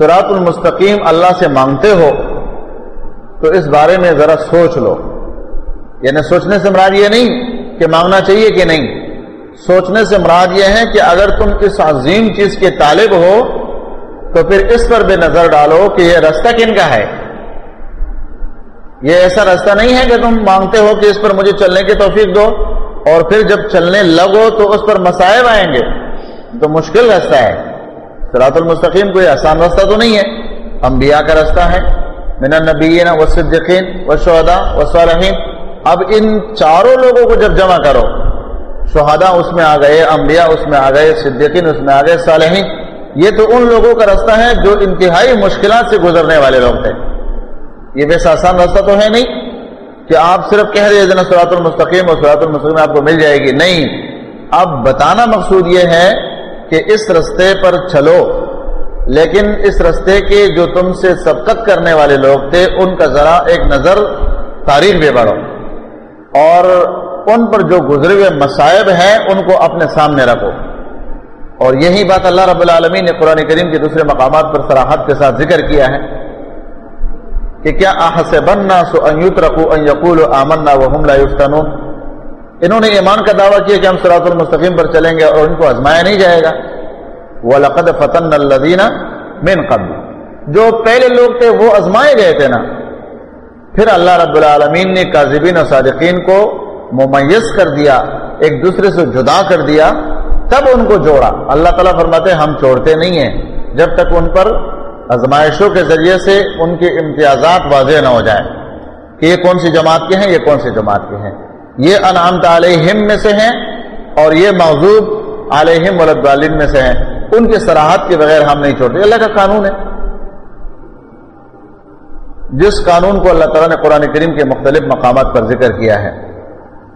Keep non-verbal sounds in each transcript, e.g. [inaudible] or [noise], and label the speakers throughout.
Speaker 1: سرات المستقیم اللہ سے مانگتے ہو، تو اس بارے میں ذرا سوچ لو۔ یعنی سوچنے سے مراد یہ نہیں کہ مانگنا چاہیے کہ نہیں۔ سوچنے سے مراد یہ ہے کہ اگر تم اس عظیم چیز کے طالب ہو، تو پھر اس پر بھی نظر ڈالو کہ یہ رستہ کن کا ہے۔ یہ ایسا راستہ نہیں ہے کہ تم مانگتے ہو کہ اس پر مجھے چلنے کی توفیق دو، اور پھر جب چلنے لگو تو اس پر مسائب آئیں گے۔ تو مشکل راستہ ہے۔ سرات المستقیم کوئی آسان راستہ تو نہیں ہے۔ انبیاء کا راستہ ہے۔ من النبیین و صدقین و شہدا و صالحین۔ اب ان چاروں لوگوں کو جب جمع کرو شہدا اس میں آ گئے، انبیاء اس میں آ گئے، صدیقین اس میں آ گئے، صالحین۔ یہ تو ان لوگوں کا راستہ ہے جو انتہائی مشکلات سے گزرنے والے لوگ تھے۔ یہ ویسا آسان راستہ تو ہے نہیں کہ آپ صرف کہہ رہے جنا سرات المستقیم اور سرات المستقیم آپ کو مل جائے گی۔ نہیں، اب بتانا مقصود یہ ہے کہ اس رستے پر چلو، لیکن اس رستے کے جو تم سے سبقت کرنے والے لوگ تھے، ان کا ذرا ایک نظر تاریخ بھی بڑھو۔ اور ان پر جو گزرے ہوئے مسائب ہیں، ان کو اپنے سامنے رکھو۔ اور یہی بات اللہ رب العالمین نے قرآن کریم کے دوسرے مقامات پر سراحت کے ساتھ ذکر کیا ہے کہ کیا آحس بننا سو رکھو یقول آمنا لا یفتنون؟ انہوں نے ایمان کا دعویٰ کیا کہ ہم سراۃ المستقیم پر چلیں گے اور ان کو آزمایا نہیں جائے گا۔ وہ لقد فتن الدینہ مین قبل جو پہلے لوگ تھے وہ آزمائے گئے تھے نا۔ پھر اللہ رب العالمین نے کاذبین و صادقین کو ممیز کر دیا، ایک دوسرے سے جدا کر دیا، تب ان کو جوڑا۔ اللہ تعالیٰ فرماتے ہم چھوڑتے نہیں ہیں۔ جب تک ان پر ازمائشوں کے ذریعے سے ان کے امتیازات واضح نہ ہو جائے کہ یہ کون سی جماعت کے ہیں، یہ کون سی جماعت کے ہیں۔ یہ انعام علیہم میں سے ہیں اور یہ موضوع علیہم ولدالین میں سے ہیں۔ ان کے سراحت کے بغیر ہم نہیں چھوڑتے۔ اللہ کا قانون ہے۔ جس قانون کو اللہ تعالیٰ نے قرآن کریم کے مختلف مقامات پر ذکر کیا ہے۔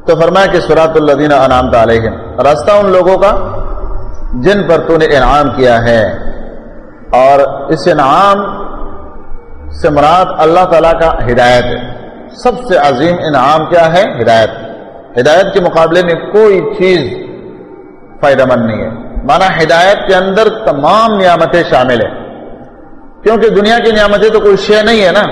Speaker 1: تو فرمایا کہ سرات اللہ انعام علیہم۔ راستہ ان لوگوں کا جن پر تو نے انعام کیا ہے۔ اور اس انعام سے مراد اللہ تعالیٰ کا ہدایت ہے۔ سب سے عظیم انعام کیا ہے؟ ہدایت۔ ہدایت کے مقابلے میں کوئی چیز فائدہ مند نہیں ہے۔ مانا ہدایت کے اندر تمام نعمتیں شامل ہیں۔ کیونکہ دنیا کی نعمتیں تو کوئی شے نہیں ہے نا۔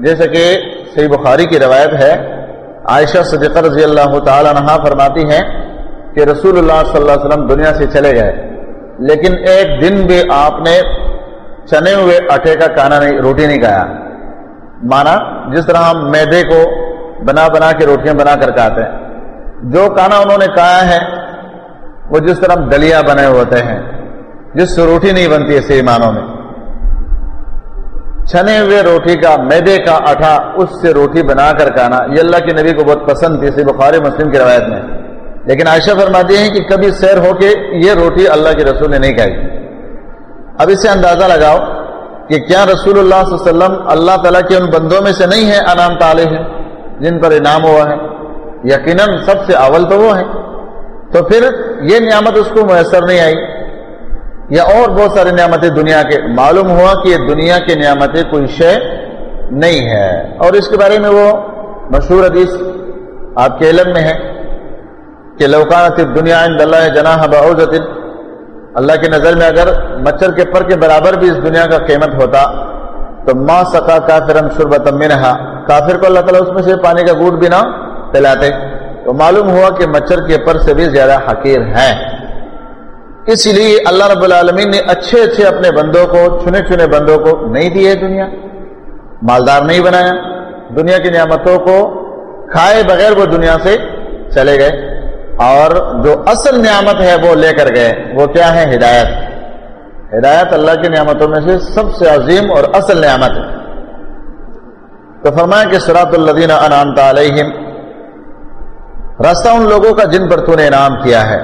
Speaker 1: جیسے کہ صحیح بخاری کی روایت ہے، عائشہ صدیقہ رضی اللہ تعالی عنہ فرماتی ہیں کہ رسول اللہ صلی اللہ علیہ وسلم دنیا سے چلے گئے۔ لیکن ایک دن بھی آپ نے چنے ہوئے اٹے کا کانا نہیں، روٹی نہیں کھایا۔ مانا جس طرح ہم میدے کو بنا بنا کے روٹیاں بنا کر کھاتے ہیں۔ جو کانا انہوں نے کہا ہے، وہ جس طرح دلیا بنے ہوتے ہیں، جس سے روٹی نہیں بنتی ہے صحیح میں۔ چھنے ہوئے روٹی کا، میدے کا اٹھا، اس سے روٹی بنا کر کھانا۔ یہ اللہ کے نبی کو بہت پسند تھی سی بخاری مسلم کی روایت میں۔ لیکن عائشہ فرماتی ہیں کہ کبھی سیر ہو کے یہ روٹی اللہ کے رسول نے نہیں کھائی۔ اب اس سے اندازہ لگاؤ کہ کیا رسول اللہ صلی اللہ علیہ وسلم اللہ تعالیٰ کے ان بندوں میں سے نہیں ہے انعام تعلے ہیں؟ جن پر انعام ہوا ہے، یقیناً سب سے اول تو وہ ہے تو پھر یہ نعمت اس کو میسر نہیں آئی۔ یا اور بہت ساری نعمتیں دنیا کے۔ معلوم ہوا کہ یہ دنیا کی نعمتیں کوئی شے نہیں ہے۔ اور اس کے بارے میں وہ مشہور حدیث آپ کے علم میں ہے کہ لوکانت دنیا اللہ جناح بہت اللہ کی نظر میں اگر مچھر کے پر کے برابر بھی اس دنیا کا قیمت ہوتا تو ماں سکا کافرم شربت منہا۔ کافر کو اللہ تعالیٰ اس میں سے پانی کا گوٹ بھی نہ پلاتے۔ تو معلوم ہوا کہ مچھر کے پر سے بھی زیادہ حقیر ہے اسی لیے اللہ رب العالمین نے اچھے اچھے اپنے بندوں کو، چنے چنے بندوں کو نہیں دی ہے دنیا۔ مالدار نہیں بنایا۔ دنیا کی نعمتوں کو کھائے بغیر وہ دنیا سے چلے گئے۔ اور جو اصل نعمت ہے وہ لے کر گئے۔ وہ کیا ہے؟ ہدایت۔ ہدایت اللہ کی نعمتوں میں سے سب سے عظیم اور اصل نعمت ہے۔ تو فرمایا کہ سرات الدین انعام علیہم، راستہ ان لوگوں کا جن پر تو نے انعام کیا ہے۔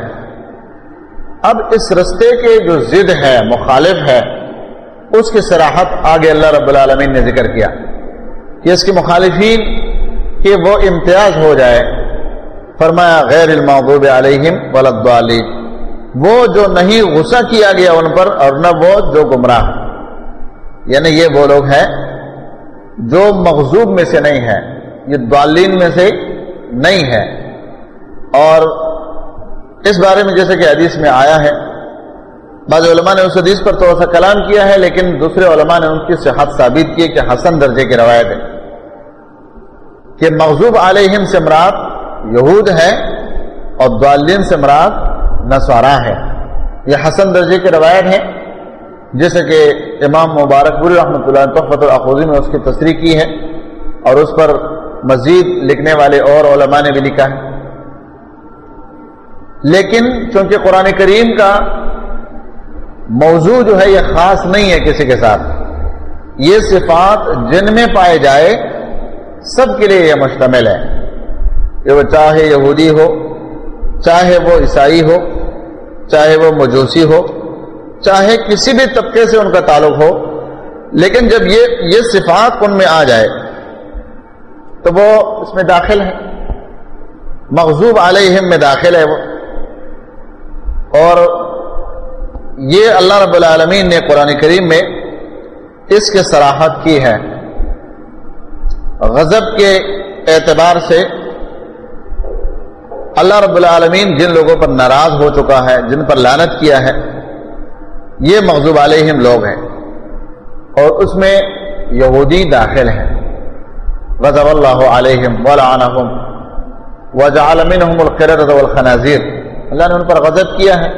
Speaker 1: اب اس رستے کے جو ضد ہے، مخالف ہے، اس کی سراحت آگے اللہ رب العالمین نے ذکر کیا۔ کہ اس کے مخالفین کہ وہ امتیاز ہو جائے۔ فرمایا، غیر المحبوب علیہم ولد علی وہ جو نہیں غصہ کیا گیا ان پر اور نہ وہ جو گمراہ۔ یعنی یہ وہ لوگ ہیں جو مغزوب میں سے نہیں ہے یہ دالین میں سے نہیں ہے اور اس بارے میں جیسے کہ حدیث میں آیا ہے، بعض علماء نے اس حدیث پر تھوڑا سا کلام کیا ہے، لیکن دوسرے علماء نے ان کی صحت ثابت کی کہ حسن درجے کی روایت ہے کہ مغزوب علیہم سے مراد یہود ہے اور دعالین سے مراد نسوارا ہے یہ حسن درجے کی روایت ہے جیسے کہ امام مبارک پوری رحمۃ اللہ تحفت الخوزی میں اس کی تصریح کی ہے اور اس پر مزید لکھنے والے اور علماء نے بھی لکھا ہے۔ لیکن چونکہ قرآن کریم کا موضوع جو ہے یہ خاص نہیں ہے کسی کے ساتھ، یہ صفات جن میں پائے جائے سب کے لیے یہ مشتمل ہے۔ کہ وہ چاہے یہودی ہو، چاہے وہ عیسائی ہو چاہے وہ مجوسی ہو، چاہے کسی بھی طبقے سے ان کا تعلق ہو، لیکن جب یہ یہ صفات ان میں آ جائے، تو وہ اس میں داخل ہے مغزوب علیہم میں داخل ہے وہ۔ اور یہ اللہ رب العالمین نے قرآن کریم میں اس کے سراحت کی ہے۔ غضب کے اعتبار سے اللہ رب العالمین جن لوگوں پر ناراض ہو چکا ہے، جن پر لانت کیا ہے، یہ مغزوب علیہم لوگ ہیں۔ اور اس میں یہودی داخل ہیں۔ غضب اللہ علیہم ولعنہم وجعل منہم القردۃ والخنازیر۔ اللہ نے ان پر غضب کیا ہے۔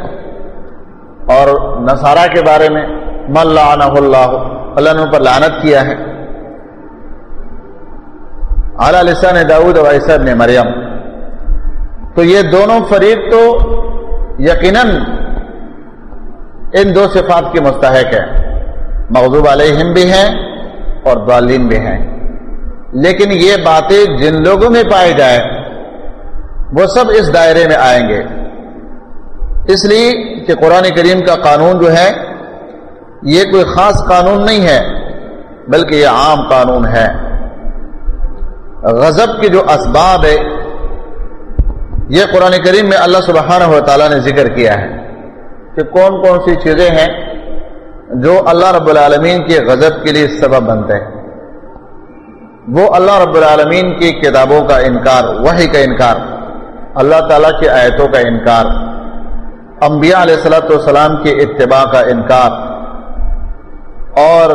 Speaker 1: اور نصارہ کے بارے میں من لعنہ اللہ اللہ نے ان پر لعنت کیا ہے۔ اعلی لسان داود و عیسی ابن مریم۔ تو یہ دونوں فریق تو یقیناً ان دو صفات کی مستحق ہے مغضوب علیہم بھی ہیں اور دالین بھی ہیں۔ لیکن یہ باتیں جن لوگوں میں پائے جائے وہ سب اس دائرے میں آئیں گے۔ اس لیے کہ قرآن کریم کا قانون جو ہے، یہ کوئی خاص قانون نہیں ہے، بلکہ یہ عام قانون ہے۔ غضب کے جو اسباب ہے یہ قرآن کریم میں اللہ سبحانہ و تعالیٰ نے ذکر کیا ہے کہ کون کون سی چیزیں ہیں جو اللہ رب العالمین کے غضب کے لیے سبب بنتے ہیں۔ وہ اللہ رب العالمین کی کتابوں کا انکار وہی کا انکار، اللہ تعالیٰ کی آیتوں کا انکار، انبیاء علیہ السلاۃ والسلام کے اتباع کا انکار، اور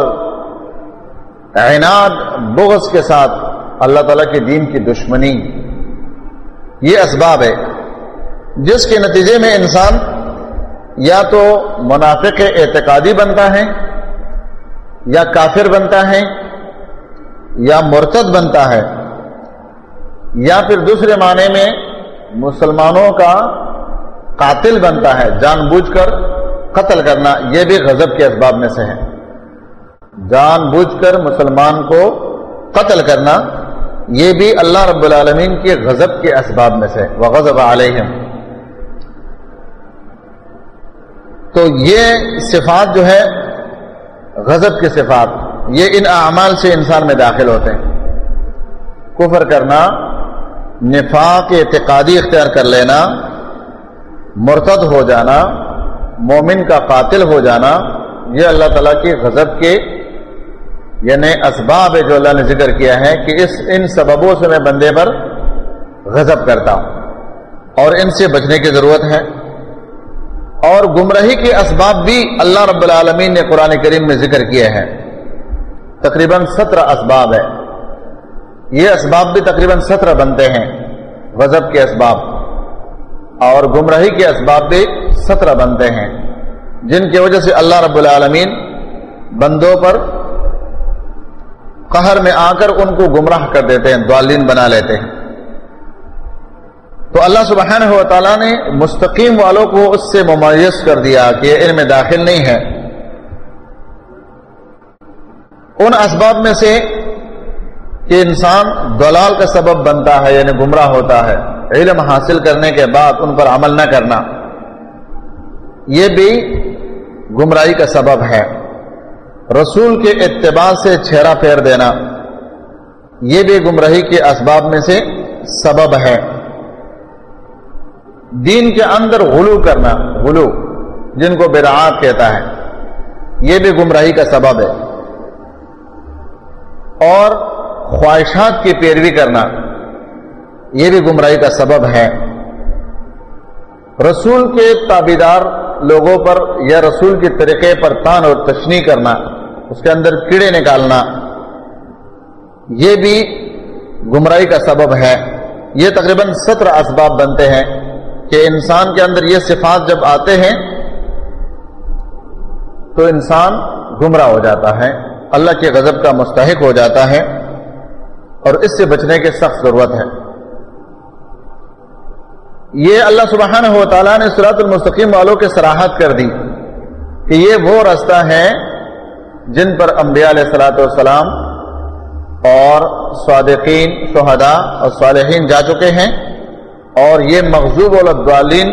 Speaker 1: اعناد بغض کے ساتھ اللہ تعالیٰ کے دین کی دشمنی یہ اسباب ہے۔ جس کے نتیجے میں انسان یا تو منافق اعتقادی بنتا ہے، یا کافر بنتا ہے، یا مرتد بنتا ہے، یا پھر دوسرے معنی میں مسلمانوں کا قاتل بنتا ہے۔ جان بوجھ کر قتل کرنا یہ بھی غضب کے اسباب میں سے ہے۔ جان بوجھ کر مسلمان کو قتل کرنا یہ بھی اللہ رب العالمین کے غضب کے اسباب میں سے وہ غضب علیہم۔ تو یہ صفات جو ہے، غضب کے صفات، یہ ان اعمال سے انسان میں داخل ہوتے ہیں۔ کفر کرنا، نفاق اعتقادی اختیار کر لینا، مرتد ہو جانا، مومن کا قاتل ہو جانا، یہ اللہ تعالیٰ کی غضب کے یعنی اسباب ہے جو اللہ نے ذکر کیا ہے کہ اس ان سببوں سے میں بندے پر غضب کرتا ہوں اور ان سے بچنے کی ضرورت ہے اور گمراہی کے اسباب بھی اللہ رب العالمین نے قرآن کریم میں ذکر کیا ہے تقریباً سترہ اسباب ہے یہ اسباب بھی تقریباً سترہ بنتے ہیں، غضب کے اسباب۔ اور گمراہی کے اسباب بھی سترہ بنتے ہیں، جن کی وجہ سے اللہ رب العالمین بندوں پر قہر میں آ کر ان کو گمراہ کر دیتے ہیں دعالین بنا لیتے ہیں۔ تو اللہ سبحانہ و تعالیٰ نے مستقیم والوں کو اس سے ممایز کر دیا کہ یہ علم داخل نہیں ہے۔ ان اسباب میں سے کہ انسان دلال کا سبب بنتا ہے یعنی گمراہ ہوتا ہے۔ علم حاصل کرنے کے بعد ان پر عمل نہ کرنا۔ یہ بھی گمراہی کا سبب ہے۔ رسول کے اتباع سے چھیرا پھیر دینا۔ یہ بھی گمراہی کے اسباب میں سے سبب ہے۔ دین کے اندر غلو کرنا، غلو، جن کو براعت کہتا ہے، یہ بھی گمراہی کا سبب ہے۔ اور خواہشات کی پیروی کرنا، یہ بھی گمراہی کا سبب ہے۔ رسول کے تابیدار لوگوں پر یا رسول کے طریقے پر تان اور تشنی کرنا۔ اس کے اندر کیڑے نکالنا، یہ بھی گمراہی کا سبب ہے۔ یہ تقریباً سترہ اسباب بنتے ہیں کہ انسان کے اندر یہ صفات جب آتے ہیں، تو انسان گمراہ ہو جاتا ہے، اللہ کے غضب کا مستحق ہو جاتا ہے اور اس سے بچنے کی سخت ضرورت ہے۔ یہ اللہ سبحانہ و تعالیٰ نے سرات المستقیم والوں کے سراہد کر دی کہ یہ وہ رستہ ہے جن پر انبیاء علیہ السلاۃ والسلام اور صادقین، شہداء اور صالحین جا چکے ہیں اور یہ مغزوب الدالین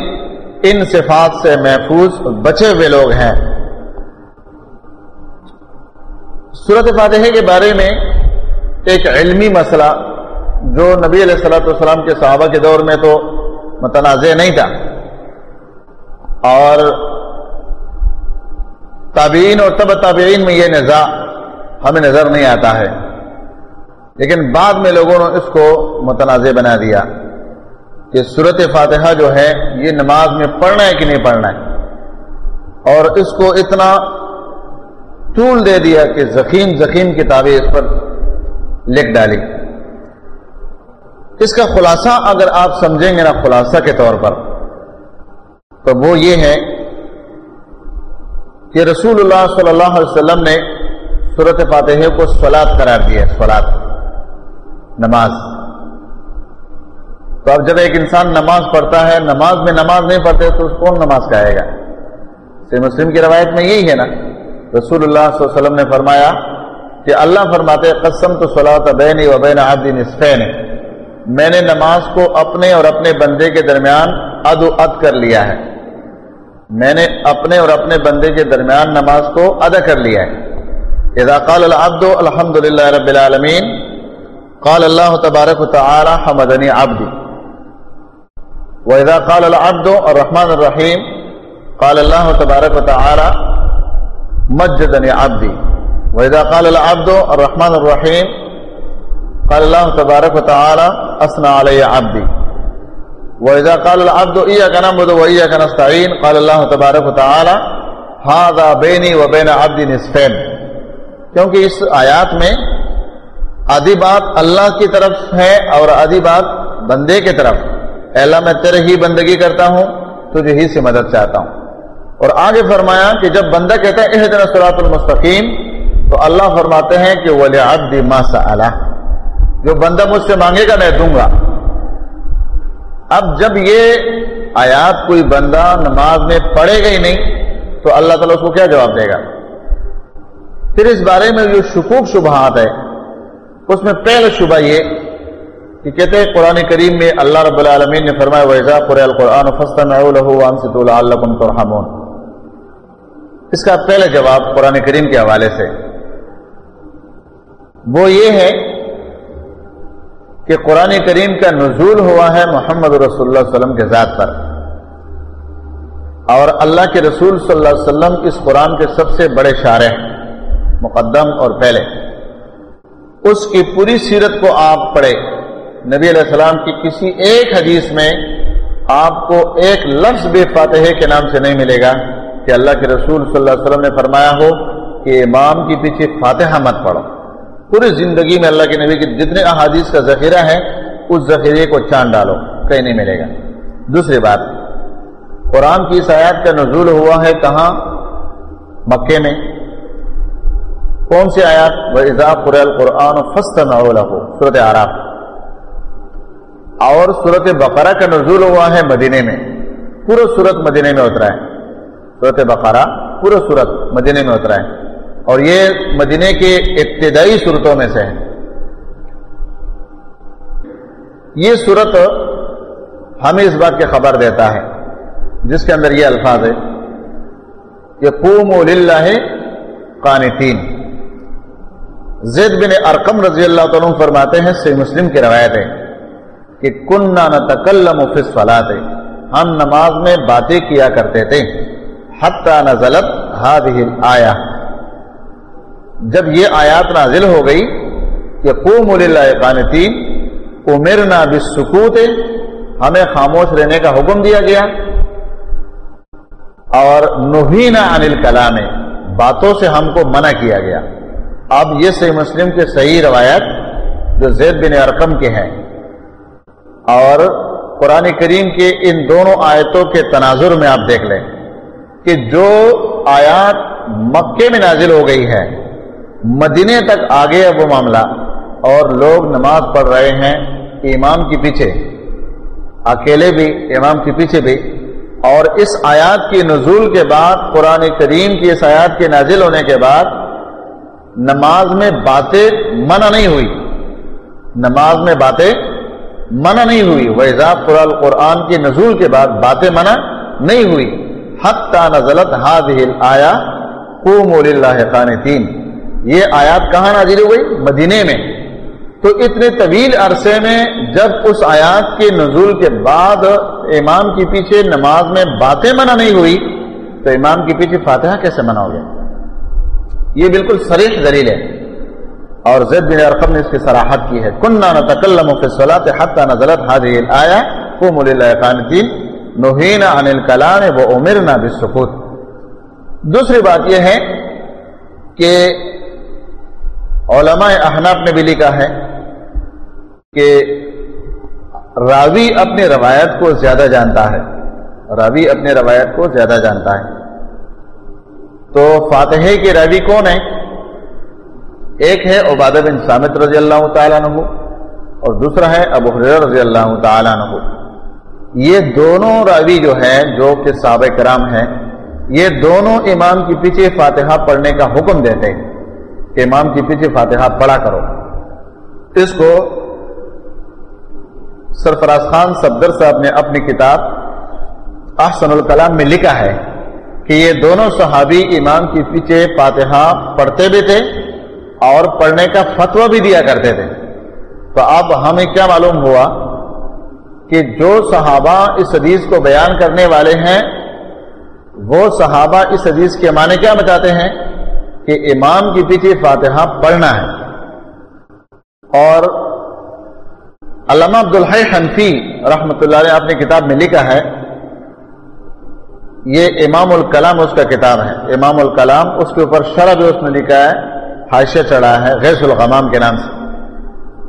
Speaker 1: ان صفات سے محفوظ بچے ہوئے لوگ ہیں۔ صورت فاتحے کے بارے میں ایک علمی مسئلہ جو نبی علیہ السلاۃ والسلام کے صحابہ کے دور میں تو متنازع نہیں تھا۔ اور تابعین اور تب تابعین میں یہ نظا ہمیں نظر نہیں آتا ہے۔ لیکن بعد میں لوگوں نے اس کو متنازع بنا دیا کہ صورت فاتحہ جو ہے یہ نماز میں پڑھنا ہے کہ نہیں پڑھنا ہے۔ اور اس کو اتنا طول دے دیا کہ زخیم زخیم کتابیں اس پر لکھ ڈالی۔ اس کا خلاصہ اگر آپ سمجھیں گے نا خلاصہ کے طور پر، تو وہ یہ ہے کہ رسول اللہ صلی اللہ علیہ وسلم نے صورت فاتح کو سلاد قرار دیا سلاد نماز۔ تو اب جب ایک انسان نماز پڑھتا ہے، نماز میں نماز نہیں پڑھتے، تو اس کون نماز کہے گا؟ سی مسلم کی روایت میں یہی ہے نا۔ رسول اللہ صلی اللہ علیہ وسلم نے فرمایا کہ اللہ فرماتے قسم تو صلاح بین و بین عبد نصفین۔ میں نے نماز کو اپنے اور اپنے بندے کے درمیان اد و اد کر لیا ہے۔ میں نے اپنے اور اپنے بندے کے درمیان نماز کو ادا کر لیا ہے۔ اذا قال العبد الحمد للہ رب العالمین، قال اللہ تبارک و تعالی حمدنی عبدی۔ وإذا قال العبد الرحمن الرحیم، قال اللہ تبارک و تعالی مجدنی عبدی۔ وإذا قال العبد الرحمن الرحیم، قال الله تبارك وتعالى اثنى علي عبدي واذا قال العبد اياك نعبد واياك نستعين قال الله تبارك وتعالى هذا بيني وبين عبدي نصفين کیونکہ اس آیات میں آدھی بات اللہ کی طرف ہے اور آدھی بات بندے کی طرف اے اللہ میں تیرے ہی بندگی کرتا ہوں، تجھے ہی سے مدد چاہتا ہوں۔ اور آگے فرمایا کہ جب بندہ کہتا ہے اہدنا صراط المستقیم، تو اللہ فرماتے ہیں کہ ولی عبد ما سألہ جو بندہ مجھ سے مانگے گا میں دوں گا۔ اب جب یہ آیات کوئی بندہ نماز میں پڑھے گا ہی نہیں، تو اللہ تعالیٰ اس کو کیا جواب دے گا؟ پھر اس بارے میں جو شکوک شبہات ہے اس میں پہلا شبہ یہ کہ کہتے ہیں، قرآن کریم میں اللہ رب العالمین نے فرمایا ویزا قرآن قرآن اس کا پہلا جواب قرآن کریم کے حوالے سے۔ وہ یہ ہے کہ قرآن کریم کا نزول ہوا ہے محمد رسول اللہ علیہ وسلم کے ذات پر۔ اور اللہ کے رسول صلی اللہ علیہ وسلم اس قرآن کے سب سے بڑے شارع مقدم اور پہلے۔ اس کی پوری سیرت کو آپ پڑھے نبی علیہ السلام کی کسی ایک حدیث میں آپ کو ایک لفظ بے فاتح کے نام سے نہیں ملے گا کہ اللہ کے رسول صلی اللہ علیہ وسلم نے فرمایا ہو کہ امام کی پیچھے فاتحہ مت پڑھو۔ پوری زندگی میں اللہ کے نبی کے جتنے احادیث کا ذخیرہ ہے، اس ذخیرے کو چاند ڈالو، کہیں نہیں ملے گا۔ دوسری بات، قرآن کی اس آیات کا نزول ہوا ہے کہاں؟ مکے میں۔ کون سی آیات قرآن قرآن فسط صورت آراف اور صورت بقرہ کا نزول ہوا ہے مدینے میں۔ پورا صورت مدینے میں اترا ہے۔ صورت بقرہ، پورا صورت مدینے میں اترا ہے۔ اور یہ مدینے کے ابتدائی صورتوں میں سے ہے۔ یہ صورت ہمیں اس بات کی خبر دیتا ہے، جس کے اندر یہ الفاظ ہے کہ قوم للہ قانتین۔ زید بن ارکم رضی اللہ تعالیٰ فرماتے ہیں سی مسلم کی روایت ہے کہ کن نہ تکلم فس فلاتے ہم نماز میں باتیں کیا کرتے تھے، حتیٰ نزلت ہادہ آیا جب یہ آیات نازل ہو گئی کہ قوم اللہ قانتین، امرنا بالسکوت، ہمیں خاموش رہنے کا حکم دیا گیا۔ اور نوہینا انل کلام باتوں سے ہم کو منع کیا گیا۔ اب یہ صحیح مسلم کے صحیح روایت جو زید بن ارقم کے ہیں۔ اور قرآن کریم کے ان دونوں آیتوں کے تناظر میں آپ دیکھ لیں کہ جو آیات مکے میں نازل ہو گئی ہے مدینے تک آگے ہے وہ معاملہ، اور لوگ نماز پڑھ رہے ہیں امام کے پیچھے۔ اکیلے بھی، امام کے پیچھے بھی۔ اور اس آیات کی نزول کے بعد، قرآن کریم کی اس آیات کے نازل ہونے کے بعد، نماز میں باتیں منع نہیں ہوئی۔ نماز میں باتیں منع نہیں ہوئی۔ ویزاب قرآن قرآن کی نزول کے بعد باتیں منع نہیں ہوئی۔ حتیٰ نزلت حاضل آیا قوم اللہ قانتین یہ آیات کہاں نازل ہو گئی مدینے میں۔ تو اتنے طویل عرصے میں جب اس آیات کے نزول کے بعد امام کے پیچھے نماز میں باتیں منع نہیں ہوئی، تو امام کے پیچھے فاتحہ کیسے منع ہو گیا یہ بالکل سریح دلیل ہے۔ اور زید بن ارقم نے اس کی سراحت کی ہے۔ کننا نتکلم فی الصلاة حتی نزلت هذه الآیہ قوم للہ قانتین نہینا عن الکلام و امرنا بالسکوت. دوسری بات یہ ہے کہ علماء احناف نے بھی لکھا ہے کہ راوی اپنی روایت کو زیادہ جانتا ہے۔ راوی اپنے روایت کو زیادہ جانتا ہے۔ تو فاتح کے راوی کون ہے؟ ایک ہے عبادہ بن سامت رضی اللہ تعالیٰ عنہ اور دوسرا ہے ابو حریر رضی اللہ تعالیٰ عنہ۔ یہ دونوں راوی جو ہیں، جو کہ صحابہ کرام ہیں، یہ دونوں امام کے پیچھے فاتحہ پڑھنے کا حکم دیتے ہیں۔ کہ امام کے پیچھے فاتحہ پڑھا کرو۔ اس کو سرفراز خان صفدر صاحب نے اپنی کتاب احسن الکلام میں لکھا ہے کہ یہ دونوں صحابی امام کے پیچھے فاتحہ پڑھتے بھی تھے اور پڑھنے کا فتویٰ بھی دیا کرتے تھے۔ تو اب ہمیں کیا معلوم ہوا کہ جو صحابہ اس حدیث کو بیان کرنے والے ہیں، وہ صحابہ اس حدیث کے معنی کیا بتاتے ہیں؟ کہ امام کے پیچھے فاتحہ پڑھنا ہے۔ اور علامہ عبدالحی حنفی رحمۃ اللہ علیہ اپنی کتاب میں لکھا ہے، یہ امام الکلام اس کا کتاب ہے۔ امام الکلام اس کے اوپر شرح بھی اس نے لکھا ہے حاشیہ چڑھا ہے، غیث الغمام کے نام سے۔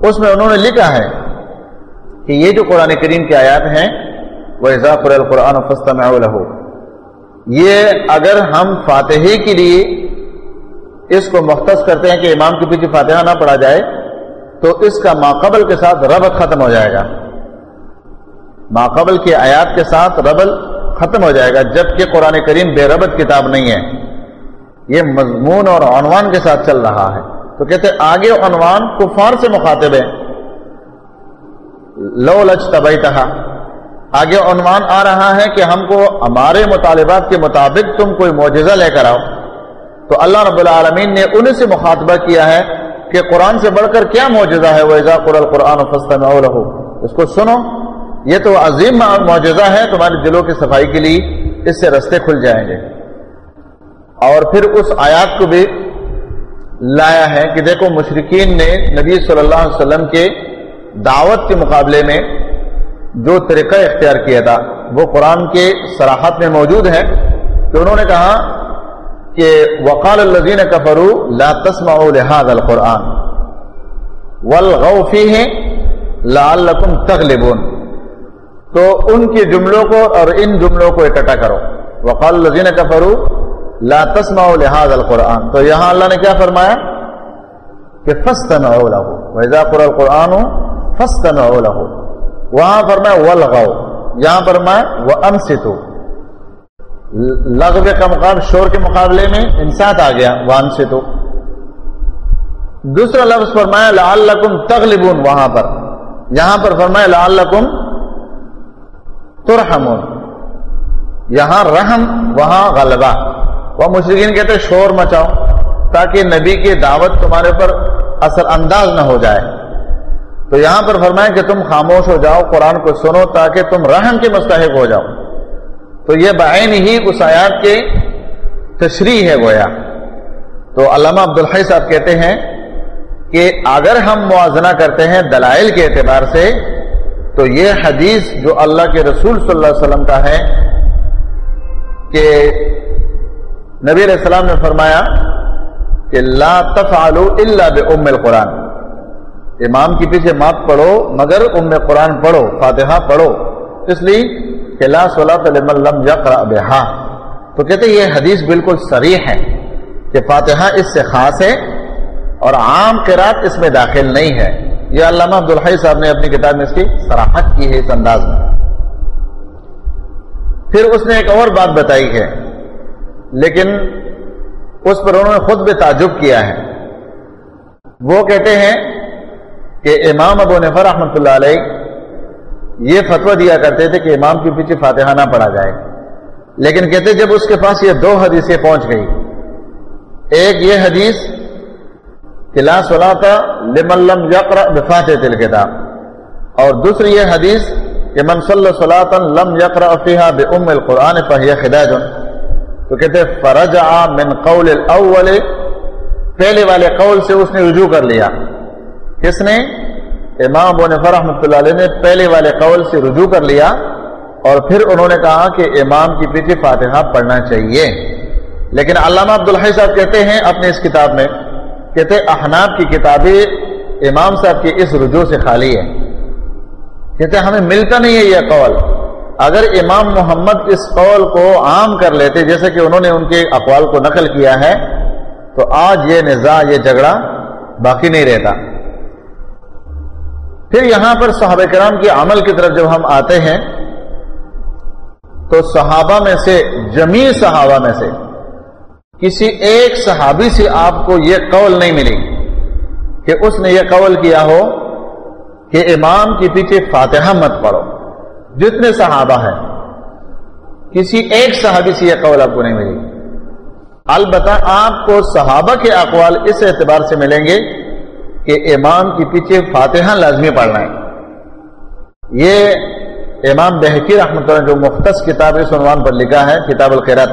Speaker 1: اس میں انہوں نے لکھا ہے کہ یہ جو قرآن کریم کی آیات ہیں، وہ اضافر القرآن فسط میں یہ اگر ہم فاتحی کے لیے اس کو مختص کرتے ہیں کہ امام کے پیچھے فاتحہ نہ پڑھا جائے تو اس کا ماقبل کے ساتھ ربط ختم ہو جائے گا۔ ماقبل کی آیات کے ساتھ ربل ختم ہو جائے گا، جبکہ قرآن کریم بے ربط کتاب نہیں ہے۔ یہ مضمون اور عنوان کے ساتھ چل رہا ہے۔ تو کہتے آگے عنوان کفار سے مخاطب ہے۔ لو لچ تبئی تہا آگے عنوان آ رہا ہے کہ ہم کو ہمارے مطالبات کے مطابق تم کوئی معجزہ لے کر آؤ۔ تو اللہ رب العالمین نے انہیں سے مخاطبہ کیا ہے کہ قرآن سے بڑھ کر کیا معجزہ ہے؟ وہ ایزا قرآن اس کو سنو۔ یہ تو عظیم معجزہ ہے تمہارے دلوں کی صفائی کے لیے۔ اس سے رستے کھل جائیں گے۔ اور پھر اس آیات کو بھی لایا ہے کہ دیکھو مشرقین نے نبی صلی اللہ علیہ وسلم کے دعوت کے مقابلے میں جو طریقہ اختیار کیا تھا، وہ قرآن کے سراحت میں موجود ہے۔ کہ انہوں نے کہا کہ وقال الذین کفروا لا تسمعوا لهذا القرآن والغوا فيه لعلكم تغلبون تو ان کے جملوں کو اور ان جملوں کو اکٹھا کرو وقال الذین کفروا لا تسمعوا لهذا القرآن تو یہاں اللہ نے کیا فرمایا کہ فاستمعوا له واذا قرأ القرآن فاستمعوا له وہاں فرمایا والغوا، یہاں فرمایا وانصتوا لغو کا مقابل شور کے مقابلے میں انسات آ گیا وان سے تو۔ دوسرا لفظ فرمایا، لعلکم تغلبون، وہاں پر۔ یہاں پر فرمایا، لعلکم ترحمون۔ یہاں رحم، وہاں غلبہ۔ وہ مشرقین کہتے شور مچاؤ، تاکہ نبی کی دعوت تمہارے پر اثر انداز نہ ہو جائے۔ تو یہاں پر فرمایا کہ تم خاموش ہو جاؤ، قرآن کو سنو، تاکہ تم رحم کے مستحق ہو جاؤ۔ تو یہ بعین ہی اس آیات کے تشریح ہے گویا۔ تو علامہ عبدالحی صاحب کہتے ہیں کہ اگر ہم موازنہ کرتے ہیں دلائل کے اعتبار سے، تو یہ حدیث جو اللہ کے رسول صلی اللہ علیہ وسلم کا ہے کہ نبی علیہ السلام نے فرمایا کہ لا تفعلوا الا بام القرآن۔ امام کے پیچھے مات پڑھو، مگر ام قرآن پڑھو، فاتحہ پڑھو۔ اس لیے کہ لا صلاۃ لمن لم یقرأ بها تو کہتے ہیں یہ حدیث بالکل صریح ہے کہ فاتحہ اس سے خاص ہے اور عام قرات اس میں داخل نہیں ہے۔ یہ علامہ عبدالحی صاحب نے اپنی کتاب میں اس کی سراحت کی ہے اس انداز میں۔ پھر اس نے ایک اور بات بتائی ہے، لیکن اس پر انہوں نے خود بھی تعجب کیا ہے۔ وہ کہتے ہیں کہ امام ابو نفر رحمۃ اللہ علیہ یہ فتویٰ دیا کرتے تھے کہ امام کے پیچھے فاتحہ نہ پڑھا جائے۔ لیکن کہتے جب اس کے پاس یہ دو حدیثیں پہنچ گئی ایک یہ حدیث کہ لا صلاة لمن لم یقرأ بفاتحة الكتاب۔ اور دوسری یہ حدیث کہ من صلی صلاة لم یقرأ فیہا بأم القرآن فہی خداج۔ تو کہتے فرجع من قول الاول۔ پہلے والے قول سے اس نے رجوع کر لیا۔ کس نے؟ امام ابو نفر رحمۃ اللہ علیہ نے پہلے والے قول سے رجوع کر لیا اور پھر انہوں نے کہا کہ امام کی پیچھے فاتحہ پڑھنا چاہیے۔ لیکن علامہ عبدالحی صاحب کہتے ہیں اپنے اس کتاب میں، کہتے احناب کی کتابیں امام صاحب کی اس رجوع سے خالی ہے کہتے ہمیں ملتا نہیں ہے یہ قول۔ اگر امام محمد اس قول کو عام کر لیتے، جیسے کہ انہوں نے ان کے اقوال کو نقل کیا ہے، تو آج یہ نزاع، یہ جھگڑا باقی نہیں رہتا۔ پھر یہاں پر صحابہ کرام کے عمل کی طرف جب ہم آتے ہیں، تو صحابہ میں سے جمی صحابہ میں سے کسی ایک صحابی سے آپ کو یہ قول نہیں ملی کہ اس نے یہ قول کیا ہو کہ امام کے پیچھے فاتحہ مت پڑھو، جتنے صحابہ ہیں۔ کسی ایک صحابی سے یہ قول آپ کو نہیں ملی۔ البتہ آپ کو صحابہ کے اقوال اس اعتبار سے ملیں گے کہ امام کے پیچھے فاتحہ لازمی پڑھنا ہے۔ یہ امام بحقی رحمۃ اللہ جو مختص کتاب اس عنوان پر لکھا ہے، کتاب القرت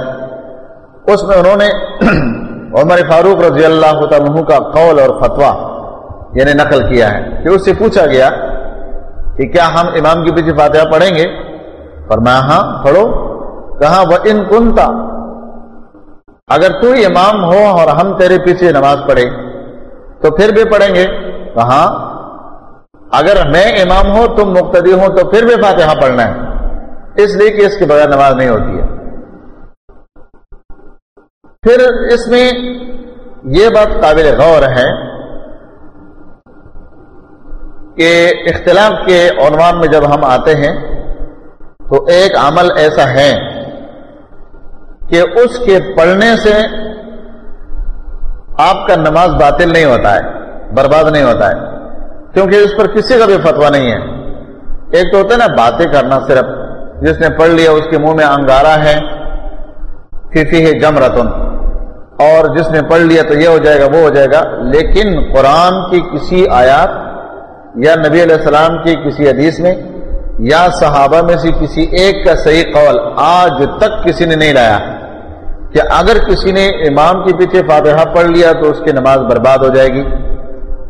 Speaker 1: اس میں انہوں نے [clears throat] عمر فاروق رضی اللہ عنہ کا قول اور فتویٰ یعنی نقل کیا ہے۔ کہ اس سے پوچھا گیا کہ کیا ہم امام کے پیچھے فاتحہ پڑھیں گے؟ فرمایا ہاں پڑھو۔ کہاں وہ ان کنتا۔ اگر تو امام ہو اور ہم تیرے پیچھے نماز پڑھے تو پھر بھی پڑھیں گے۔ کہاں؟ اگر میں امام ہوں، تم مقتدی ہو تو پھر بھی فاتحہ پڑھنا ہے۔ اس لیے کہ اس کے بغیر نماز نہیں ہوتی ہے۔ پھر اس میں یہ بات قابل غور ہے کہ اختلاف کے عنوان میں جب ہم آتے ہیں، تو ایک عمل ایسا ہے کہ اس کے پڑھنے سے آپ کا نماز باطل نہیں ہوتا ہے، برباد نہیں ہوتا ہے۔ کیونکہ اس پر کسی کا بھی فتوا نہیں ہے۔ ایک تو ہوتا ہے نا، باتیں کرنا صرف، جس نے پڑھ لیا، اس کے منہ میں انگارا ہے فیفی ہے جم رتن اور جس نے پڑھ لیا تو یہ ہو جائے گا، وہ ہو جائے گا۔ لیکن قرآن کی کسی آیات یا نبی علیہ السلام کی کسی حدیث میں یا صحابہ میں سے کسی ایک کا صحیح قول آج تک کسی نے نہیں لایا۔ کہ اگر کسی نے امام کے پیچھے فاتحہ پڑھ لیا تو اس کی نماز برباد ہو جائے گی۔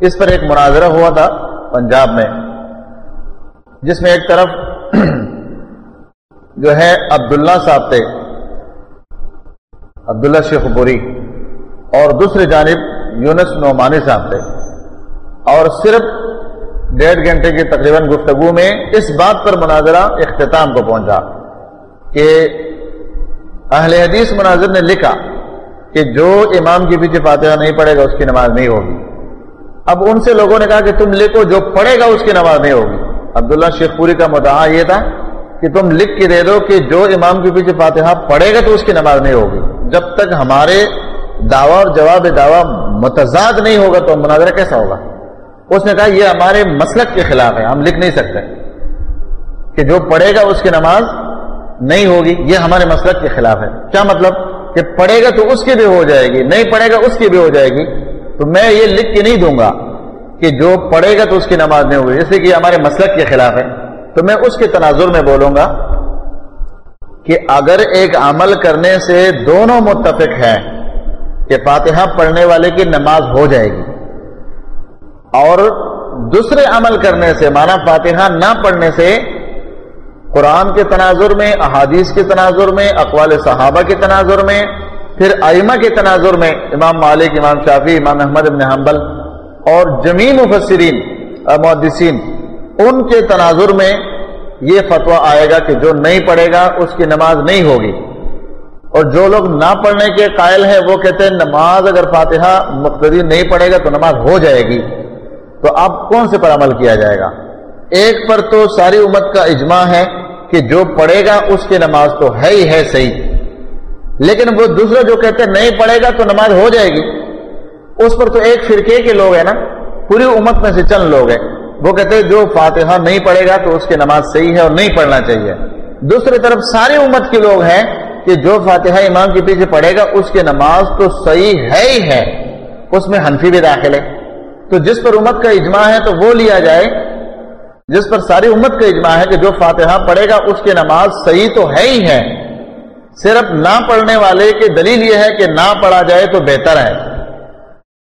Speaker 1: اس پر ایک مناظرہ ہوا تھا پنجاب میں، جس میں ایک طرف جو ہے عبداللہ صاحب تھے، عبداللہ شیخ بوری اور دوسری جانب یونس نعمانی صاحب تھے۔ اور صرف ڈیڑھ گھنٹے کی تقریباً گفتگو میں اس بات پر مناظرہ اختتام کو پہنچا کہ اہل حدیث مناظر نے لکھا کہ جو امام کی پیچھے فاتحہ نہیں پڑھے گا، اس کی نماز نہیں ہوگی۔ اب ان سے لوگوں نے کہا کہ تم لکھو جو پڑھے گا، اس کی نماز نہیں ہوگی۔ عبداللہ شیخ پوری کا مدعا یہ تھا کہ تم لکھ کے دے دو کہ جو امام کے پیچھے فاتحہ پڑھے گا تو اس کی نماز نہیں ہوگی۔ جب تک ہمارے دعوی اور جواب دعویٰ متضاد نہیں ہوگا تو مناظرہ کیسا ہوگا؟ اس نے کہا یہ ہمارے مسلک کے خلاف ہے، ہم لکھ نہیں سکتے کہ جو پڑھے گا، اس کی نماز نہیں ہوگی، یہ ہمارے مسلک کے خلاف ہے۔ کیا مطلب؟ کہ پڑھے گا تو اس کی بھی ہو جائے گی، نہیں پڑھے گا اس کی بھی ہو جائے گی۔ تو میں یہ لکھ کے نہیں دوں گا کہ جو پڑھے گا تو اس کی نماز نہیں ہوگی، جیسے کہ ہمارے مسلک کے خلاف ہے۔ تو میں اس کے تناظر میں بولوں گا کہ اگر ایک عمل کرنے سے دونوں متفق ہیں کہ فاتحہ پڑھنے والے کی نماز ہو جائے گی، اور دوسرے عمل کرنے سے مانا فاتحہ نہ پڑھنے سے قرآن کے تناظر میں، احادیث کے تناظر میں، اقوال صحابہ کے تناظر میں، پھر ائمہ کے تناظر میں، امام مالک، امام شافی امام احمد ابن حنبل اور جمی مفسرین محدثین ان کے تناظر میں یہ فتویٰ آئے گا کہ جو نہیں پڑھے گا، اس کی نماز نہیں ہوگی۔ اور جو لوگ نہ پڑھنے کے قائل ہیں، وہ کہتے ہیں، نماز اگر فاتحہ مقتدی نہیں پڑھے گا تو نماز ہو جائے گی۔ تو اب کون سے پر عمل کیا جائے گا؟ ایک پر تو ساری امت کا اجماع ہے کہ جو پڑھے گا اس کی نماز تو ہے ہی ہے صحیح۔ لیکن وہ دوسرا جو کہتے ہیں نہیں پڑھے گا تو نماز ہو جائے گی۔ اس پر تو ایک فرقے کے لوگ ہیں نا، پوری امت میں سے چند لوگ ہیں۔ وہ کہتے ہیں جو فاتحہ نہیں پڑھے گا تو اس کی نماز صحیح ہے اور نہیں پڑھنا چاہیے۔ دوسری طرف ساری امت کے لوگ ہیں کہ جو فاتحہ امام کے پیچھے پڑھے گا اس کی نماز تو صحیح ہے ہی ہے۔ اس میں حنفی بھی داخل ہے تو جس پر امت کا اجماع ہے تو وہ لیا جائے جس پر ساری امت کا اجماع ہے کہ جو فاتحہ پڑھے گا، اس کی نماز صحیح تو ہے ہی ہے۔ صرف نہ پڑھنے والے کی دلیل یہ ہے کہ نہ پڑھا جائے تو بہتر ہے۔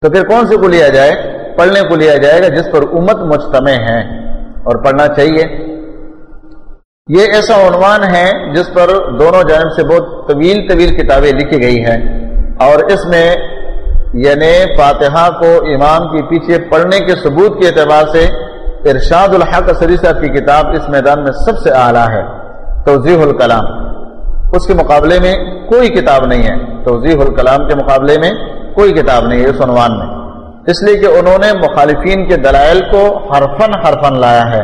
Speaker 1: تو پھر کون سے کو لیا جائے؟ پڑھنے کو لیا جائے گا جس پر امت مجتمع ہے۔ اور پڑھنا چاہیے۔ یہ ایسا عنوان ہے جس پر دونوں جانب سے بہت طویل طویل کتابیں لکھی گئی ہیں۔ اور اس میں یعنی فاتحہ کو امام کے پیچھے پڑھنے کے ثبوت کے اعتبار سے ارشاد الحق سری صاحب کی کتاب اس میدان میں سب سے اعلیٰ ہے، توضیح الکلام۔ اس کے مقابلے میں کوئی کتاب نہیں ہے۔ توضیح الکلام کے مقابلے میں کوئی کتاب نہیں ہے، اس عنوان میں۔ اس لیے کہ انہوں نے مخالفین کے دلائل کو حرفن حرفن لایا ہے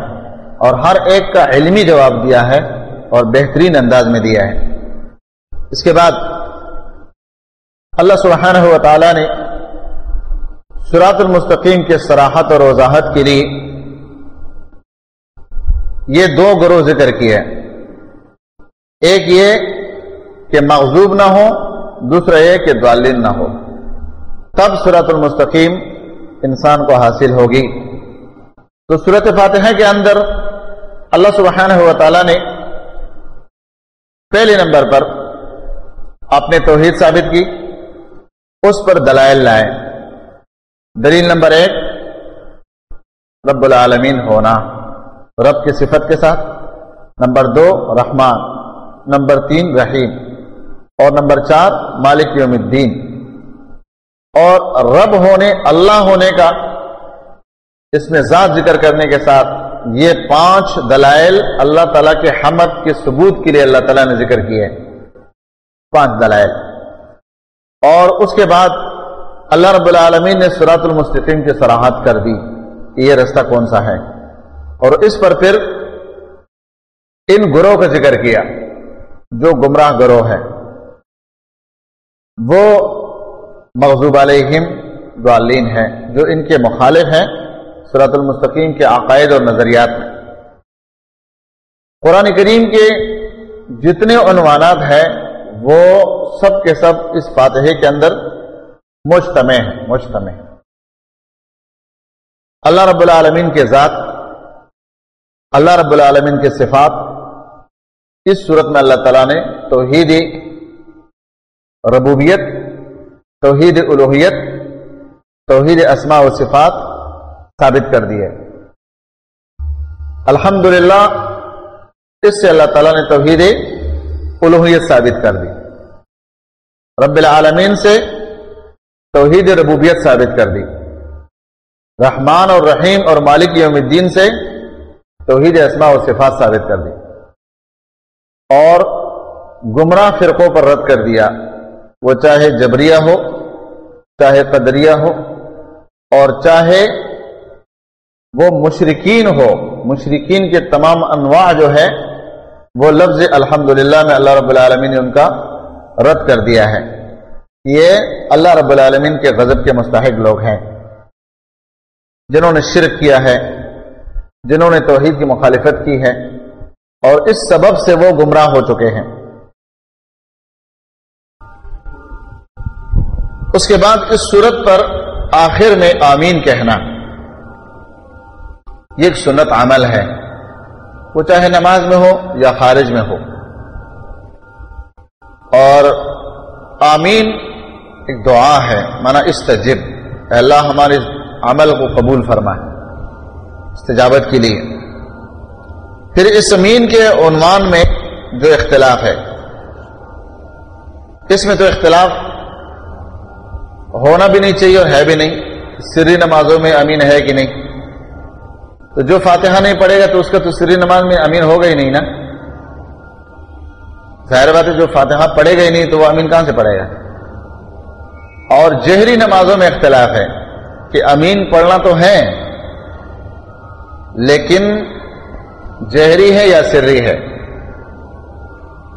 Speaker 1: اور ہر ایک کا علمی جواب دیا ہے اور بہترین انداز میں دیا ہے۔ اس کے بعد اللہ سبحانہ و تعالی نے سرات المستقیم کے سراحت اور وضاحت کے لیے یہ دو گروہ ذکر کیے ایک یہ کہ مغزوب نہ ہو دوسرا یہ کہ دالین نہ ہو۔ تب سورت المستقیم انسان کو حاصل ہوگی۔ تو صورت فاتحہ کے اندر اللہ سبحانہ و تعالیٰ نے پہلے نمبر پر اپنے توحید ثابت کی، اس پر دلائل لائے۔ دلیل نمبر ایک، رب العالمین ہونا۔ رب کی صفت کے ساتھ۔ نمبر دو، رحمان۔ نمبر تین، رحیم۔ اور نمبر چار، مالک یوم الدین۔ اور رب ہونے، اللہ ہونے کا اس میں ذات ذکر کرنے کے ساتھ یہ پانچ دلائل اللہ تعالیٰ کے حمد کے ثبوت کے لیے اللہ تعالیٰ نے ذکر کیے پانچ دلائل۔ اور اس کے بعد اللہ رب العالمین نے سرات المستقیم کی سراہد کر دی یہ رستہ کون سا ہے۔ اور اس پر پھر ان گروہ کا ذکر کیا جو گمراہ گروہ ہے وہ مغزوب علیہم غالین ہیں، جو ان کے مخالف ہیں، صراط المستقیم کے عقائد اور نظریات میں قرآن کریم کے جتنے عنوانات ہیں، وہ سب کے سب اس فاتحے کے اندر مجتمع ہیں مجتمع ہیں۔ اللہ رب العالمین کے ذات اللہ رب العالمین کے صفات اس صورت میں اللہ تعالیٰ نے توحید ربوبیت، توحید الوحیت، توحید اسماء و صفات ثابت کر دی ہے۔ الحمد اس سے اللہ تعالیٰ نے توحید الوحیت ثابت کر دی۔ رب العالمین سے توحید ربوبیت ثابت کر دی۔ رحمان اور رحیم اور مالک یوم الدین سے توحید اسماء و صفات ثابت کر دی اور گمراہ فرقوں پر رد کر دیا وہ چاہے جبریہ ہو، چاہے قدریہ ہو، اور چاہے وہ مشرقین ہو۔ مشرقین کے تمام انواع جو ہے وہ لفظ الحمد میں اللہ رب العالمین نے ان کا رد کر دیا ہے۔ یہ اللہ رب العالمین کے غضب کے مستحق لوگ ہیں، جنہوں نے شرک کیا ہے۔ جنہوں نے توحید کی مخالفت کی ہے اور اس سبب سے وہ گمراہ ہو چکے ہیں۔ اس کے بعد اس صورت پر آخر میں آمین کہنا۔ یہ ایک سنت عمل ہے۔ وہ چاہے نماز میں ہو یا خارج میں ہو۔ اور آمین ایک دعا ہے مانا استجب۔ اللہ ہمارے عمل کو قبول فرمائے۔ استجابت کے لیے پھر اس امین کے عنوان میں جو اختلاف ہے، اس میں تو اختلاف ہونا بھی نہیں چاہیے اور ہے بھی نہیں۔ سری نمازوں میں امین ہے کہ نہیں؟ تو جو فاتحہ نہیں پڑھے گا تو اس کا تو سری نماز میں امین ہوگا ہی نہیں نا۔ ظاہر بات ہے، جو فاتحہ پڑھے گا ہی نہیں تو وہ امین کہاں سے پڑھے گا؟ اور جہری نمازوں میں اختلاف ہے کہ امین پڑھنا تو ہے لیکن جہری ہے یا سری ہے؟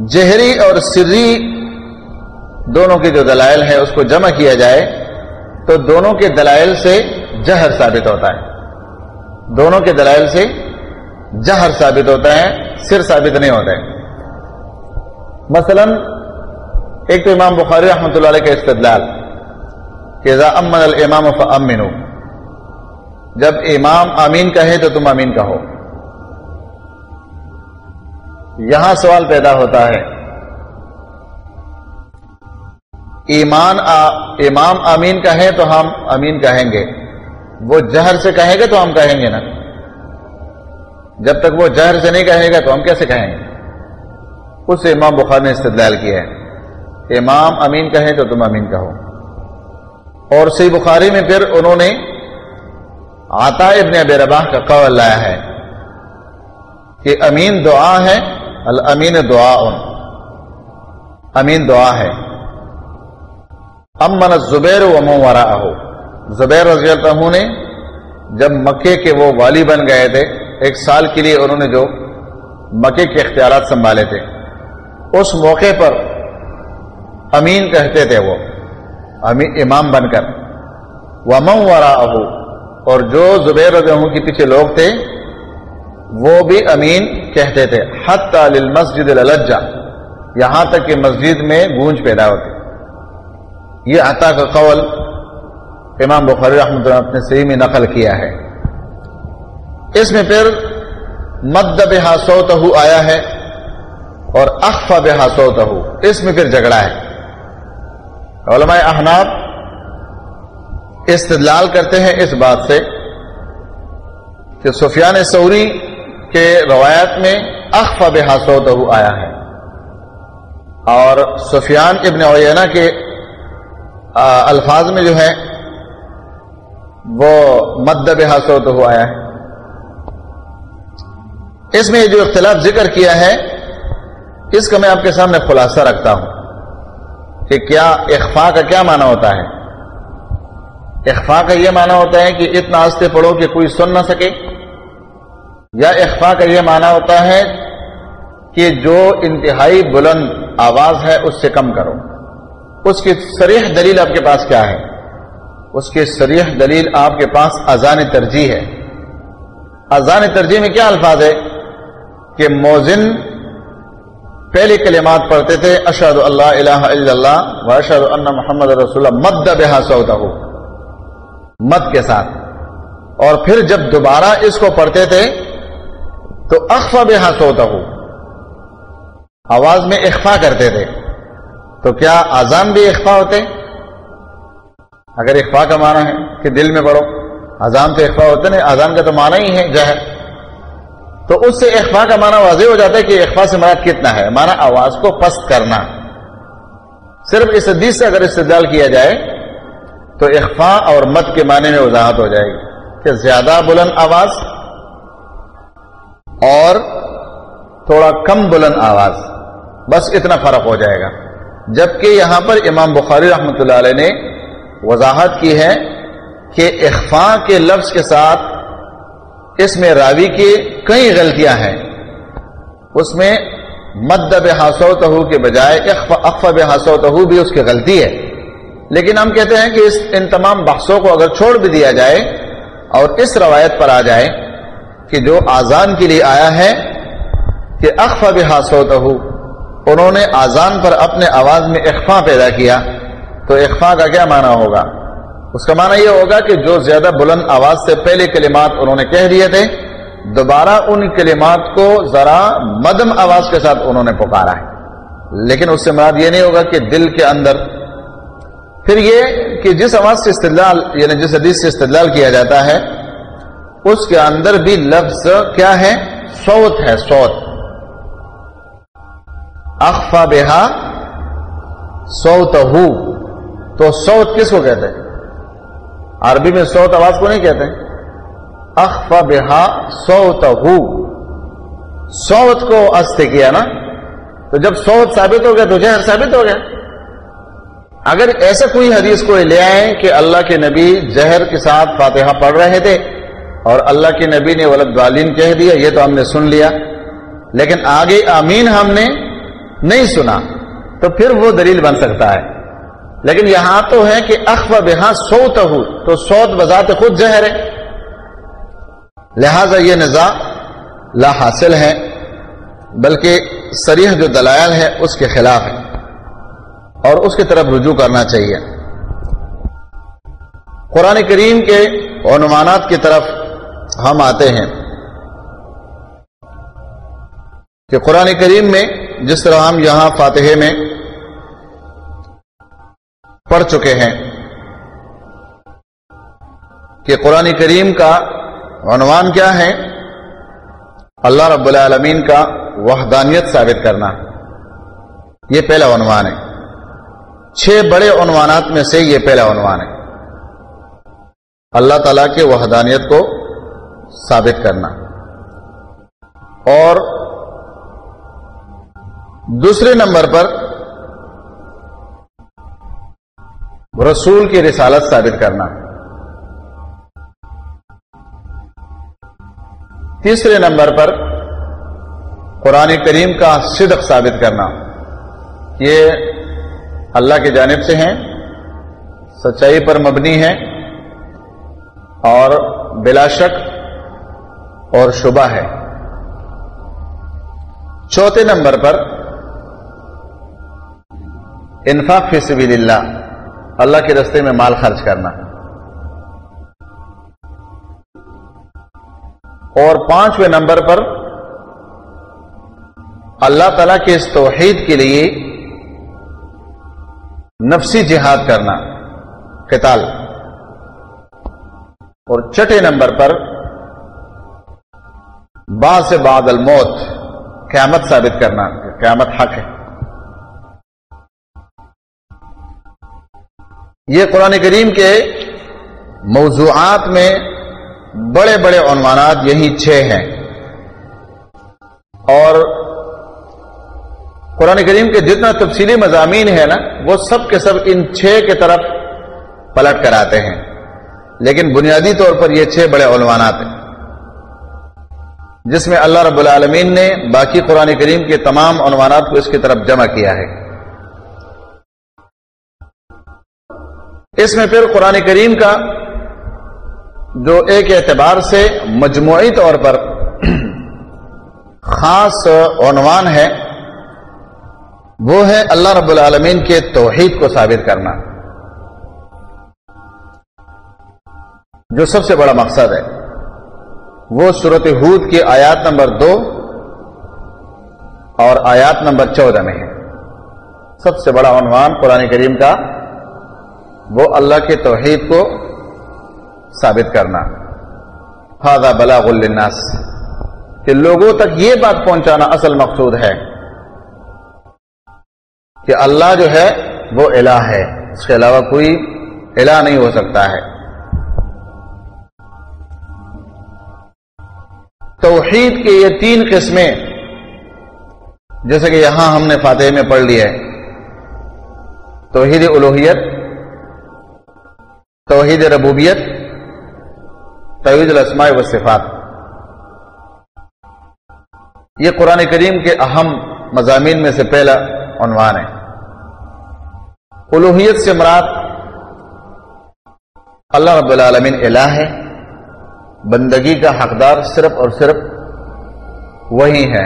Speaker 1: جہری اور سری دونوں کے جو دلائل ہے اس کو جمع کیا جائے تو دونوں کے دلائل سے جہر ثابت ہوتا ہے۔ دونوں کے دلائل سے جہر ثابت ہوتا ہے، سر ثابت نہیں ہوتا ہے۔ مثلا، ایک تو امام بخاری رحمۃ اللہ علیہ کا استدلال کہ امن الامام فامنو جب امام امین کہے تو تم امین کہو۔ یہاں سوال پیدا ہوتا ہے۔ ایمان آ, امام امین کہے تو ہم امین کہیں گے۔ وہ جہر سے کہے گا تو ہم کہیں گے نا۔ جب تک وہ جہر سے نہیں کہے گا تو ہم کیسے کہیں گے؟ اس سے امام بخار نے استدلال کیا ہے۔ امام امین کہیں تو تم امین کہو۔ اور سی بخاری میں پھر انہوں نے آتا ابن اب رباح کا قول لایا ہے کہ امین دعا ہے، الامین دعا امین دعا ہے۔ امن زبیر و مورا زبیر رضی اللہ عنہ نے جب مکے کے وہ والی بن گئے تھے، ایک سال کے لیے انہوں نے جو مکے کے اختیارات سنبھالے تھے، اس موقع پر امین کہتے تھے وہ امین امام بن کر۔ وہ ورا اور جو زبیر رضی کے پیچھے لوگ تھے، وہ بھی امین کہتے تھے حت مسجد الجا یہاں تک کہ مسجد میں گونج پیدا ہوتی یہ عطا کا قول امام بخاری رحمۃ اللہ اپنے صحیح میں نقل کیا ہے۔ اس میں پھر مد بحاسوت آیا ہے اور اخف بحاسوت اس میں پھر جھگڑا ہے۔ علماء احناب استدلال کرتے ہیں اس بات سے کہ سفیان سوری کے روایت میں اخف بحاسوت آیا ہے۔ اور سفیان ابن اوینا کے الفاظ میں جو ہے، وہ مدب حاصل تو آیا ہے۔ اس میں جو اختلاف ذکر کیا ہے، اس کا میں آپ کے سامنے خلاصہ رکھتا ہوں کہ کیا اخفا کا کیا معنی ہوتا ہے۔ اخفا کا یہ معنی ہوتا ہے کہ اتنا آستے پڑھو کہ کوئی سن نہ سکے۔ یا اخفا کا یہ معنی ہوتا ہے کہ جو انتہائی بلند آواز ہے اس سے کم کرو۔ اس کی سریح دلیل آپ کے پاس کیا ہے؟ اس کی سریح دلیل آپ کے پاس اذان ترجیح ہے۔ اذان ترجیح میں کیا الفاظ ہے؟ کہ موزن پہلی کلمات پڑھتے تھے اشد اللہ الہ الا اللہ و اشد اللہ محمد رسول مد بحا سوتا ہو مد کے ساتھ۔ اور پھر جب دوبارہ اس کو پڑھتے تھے، تو اخفا بحا سوتا ہو آواز میں اخفا کرتے تھے۔ تو کیا آزان بھی اخفا ہوتے؟ اگر اخفا کا معنی ہے کہ دل میں پڑھو، اذان تو اخفا ہوتے نہیں آزان کا تو معنی ہی ہے جہر۔ تو اس سے اخفا کا معنی واضح ہو جاتا ہے کہ اخفا سے مراد کتنا ہے۔ معنی آواز کو پست کرنا۔ صرف اس حدیث سے اگر استدال کیا جائے تو اخفا اور مت کے معنی میں وضاحت ہو جائے گی کہ زیادہ بلند آواز اور تھوڑا کم بلند آواز، بس اتنا فرق ہو جائے گا۔ جبکہ یہاں پر امام بخاری رحمۃ اللہ علیہ نے وضاحت کی ہے کہ اخفا کے لفظ کے ساتھ اس میں راوی کی کئی غلطیاں ہیں۔ اس میں مدب حاصوت کے بجائے اخف حاصوت بھی اس کی غلطی ہے۔ لیکن ہم کہتے ہیں کہ اس ان تمام بحثوں کو اگر چھوڑ بھی دیا جائے اور اس روایت پر آ جائے کہ جو آزان کے لیے آیا ہے کہ اخف حاصوت انہوں نے آزان پر اپنے آواز میں اخفا پیدا کیا، تو اخفا کا کیا معنی ہوگا؟ اس کا معنی یہ ہوگا کہ جو زیادہ بلند آواز سے پہلے کلمات انہوں نے کہہ دیے تھے، دوبارہ ان کلمات کو ذرا مدم آواز کے ساتھ انہوں نے پکارا ہے۔ لیکن اس سے مراد یہ نہیں ہوگا کہ دل کے اندر پھر یہ کہ جس آواز سے استدلال یعنی جس حدیث سے استدلال کیا جاتا ہے، اس کے اندر بھی لفظ کیا ہے؟ سوت ہے سوت اخفا بےحا سوت تو سوت کس کو کہتے ہیں؟ عربی میں سوت آواز کو نہیں کہتے اخفا بےحا سوت سوت کو است کیا نا؟ تو جب سوت ثابت ہو گیا تو جہر ثابت ہو گیا۔ اگر ایسا کوئی حدیث کو لے آئے کہ اللہ کے نبی زہر کے ساتھ فاتحہ پڑھ رہے تھے اور اللہ کے نبی نے ولد والین کہہ دیا، یہ تو ہم نے سن لیا۔ لیکن آگے آمین ہم نے نہیں سنا، تو پھر وہ دلیل بن سکتا ہے۔ لیکن یہاں تو ہے کہ اخ و بہا سوت ہو تو سوت بذات خود زہر ہے۔ لہذا یہ نظا لا حاصل ہے، بلکہ سریح جو دلائل ہے اس کے خلاف ہے اور اس کی طرف رجوع کرنا چاہیے۔ قرآن کریم کے عنوانات کی طرف ہم آتے ہیں۔ کہ قرآن کریم میں جس طرح ہم یہاں فاتحے میں پڑھ چکے ہیں، کہ قرآن کریم کا عنوان کیا ہے؟ اللہ رب العالمین کا وحدانیت ثابت کرنا۔ یہ پہلا عنوان ہے۔ چھ بڑے عنوانات میں سے یہ پہلا عنوان ہے۔ اللہ تعالی کے وحدانیت کو ثابت کرنا۔ اور دوسرے نمبر پر رسول کی رسالت ثابت کرنا۔ تیسرے نمبر پر قرآن کریم کا صدق ثابت کرنا۔ یہ اللہ کی جانب سے ہیں، سچائی پر مبنی ہے اور بلا شک اور شبہ ہے۔ چوتھے نمبر پر، انفاق فی سبیل اللہ اللہ کے رستے میں مال خرچ کرنا۔ اور پانچویں نمبر پر، اللہ تعالی کے اس توحید کے لیے نفسی جہاد کرنا، قتال۔ اور چھٹے نمبر پر با سے بعد الموت قیامت ثابت کرنا، قیامت حق ہے۔ یہ قرآن کریم کے موضوعات میں بڑے بڑے عنوانات یہی چھ ہیں۔ اور قرآن کریم کے جتنا تفصیلی مضامین ہے نا، وہ سب کے سب ان چھ کے طرف پلٹ کر آتے ہیں۔ لیکن بنیادی طور پر یہ چھ بڑے عنوانات ہیں۔ جس میں اللہ رب العالمین نے باقی قرآن کریم کے تمام عنوانات کو اس کی طرف جمع کیا ہے۔ اس میں پھر قرآن کریم کا جو ایک اعتبار سے مجموعی طور پر خاص عنوان ہے وہ ہے اللہ رب العالمین کے توحید کو ثابت کرنا۔ جو سب سے بڑا مقصد ہے۔ وہ صورت حود کی آیات نمبر دو اور آیات نمبر چودہ میں ہے۔ سب سے بڑا عنوان قرآن کریم کا وہ اللہ کے توحید کو ثابت کرنا۔ فاضا بلاغ الناس کہ لوگوں تک یہ بات پہنچانا اصل مقصود ہے۔ کہ اللہ جو ہے وہ الہ ہے۔ اس کے علاوہ کوئی الہ نہیں ہو سکتا ہے۔ توحید کے یہ تین قسمیں، جیسے کہ یہاں ہم نے فاتح میں پڑھ لیا ہے۔ توحید الوحیت توحید ربوبیت، توحید الاسماء و صفات یہ قرآن کریم کے اہم مضامین میں سے پہلا عنوان ہے۔ الوحیت سے مراد اللہ رب العالمین الہ ہے، بندگی کا حقدار صرف اور صرف وہی ہے۔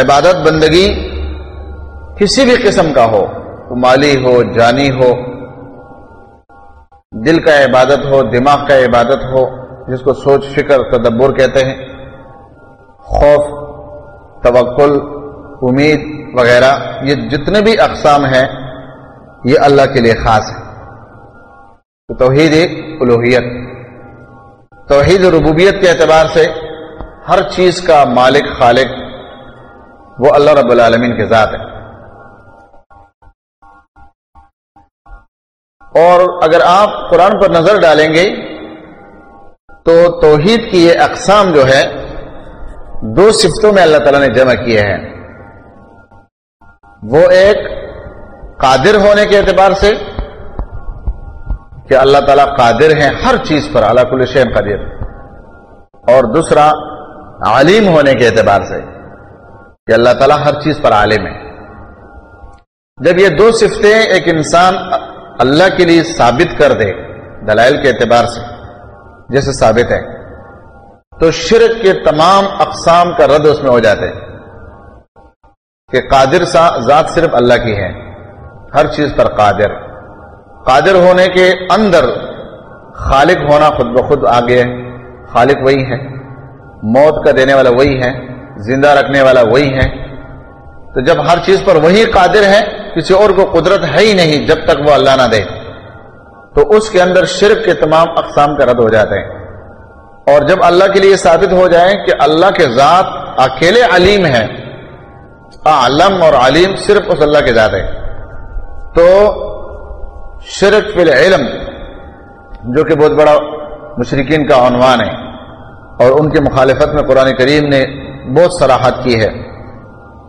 Speaker 1: عبادت بندگی کسی بھی قسم کا ہو، مالی ہو، جانی ہو، دل کا عبادت ہو، دماغ کا عبادت ہو، جس کو سوچ، فکر، تدبر کہتے ہیں، خوف، توکل، امید وغیرہ، یہ جتنے بھی اقسام ہیں یہ اللہ کے لیے خاص ہے۔ تو توحید ایک الوحیت توحید ربوبیت کے اعتبار سے ہر چیز کا مالک، خالق وہ اللہ رب العالمین کے ذات ہے۔ اور اگر آپ قرآن پر نظر ڈالیں گے تو توحید کی یہ اقسام جو ہے، دو صفتوں میں اللہ تعالیٰ نے جمع کیے ہیں۔ وہ ایک قادر ہونے کے اعتبار سے کہ اللہ تعالیٰ قادر ہیں ہر چیز پر اللہ کل شین قدیر۔ اور دوسرا عالم ہونے کے اعتبار سے کہ اللہ تعالیٰ ہر چیز پر عالم ہے جب یہ دو صفتیں ایک انسان اللہ کے لیے ثابت کر دے دلائل کے اعتبار سے، جیسے ثابت ہے تو شرک کے تمام اقسام کا رد اس میں ہو جاتے کہ قادر سا ذات صرف اللہ کی ہے۔ ہر چیز پر قادر۔ قادر ہونے کے اندر خالق ہونا خود بخود آگے خالق وہی ہے۔ موت کا دینے والا وہی ہے۔ زندہ رکھنے والا وہی ہے۔ تو جب ہر چیز پر وہی قادر ہے، کسی اور کو قدرت ہے ہی نہیں جب تک وہ اللہ نہ دے۔ تو اس کے اندر شرک کے تمام اقسام کا رد ہو جاتے ہیں۔ اور جب اللہ کے لیے ثابت ہو جائے کہ اللہ کے ذات اکیلے علیم ہے علم اور علیم صرف اس اللہ کے ذات ہے۔ تو شرک فی العلم، جو کہ بہت بڑا مشرقین کا عنوان ہے، اور ان کی مخالفت میں قرآن کریم نے بہت صلاحت کی ہے۔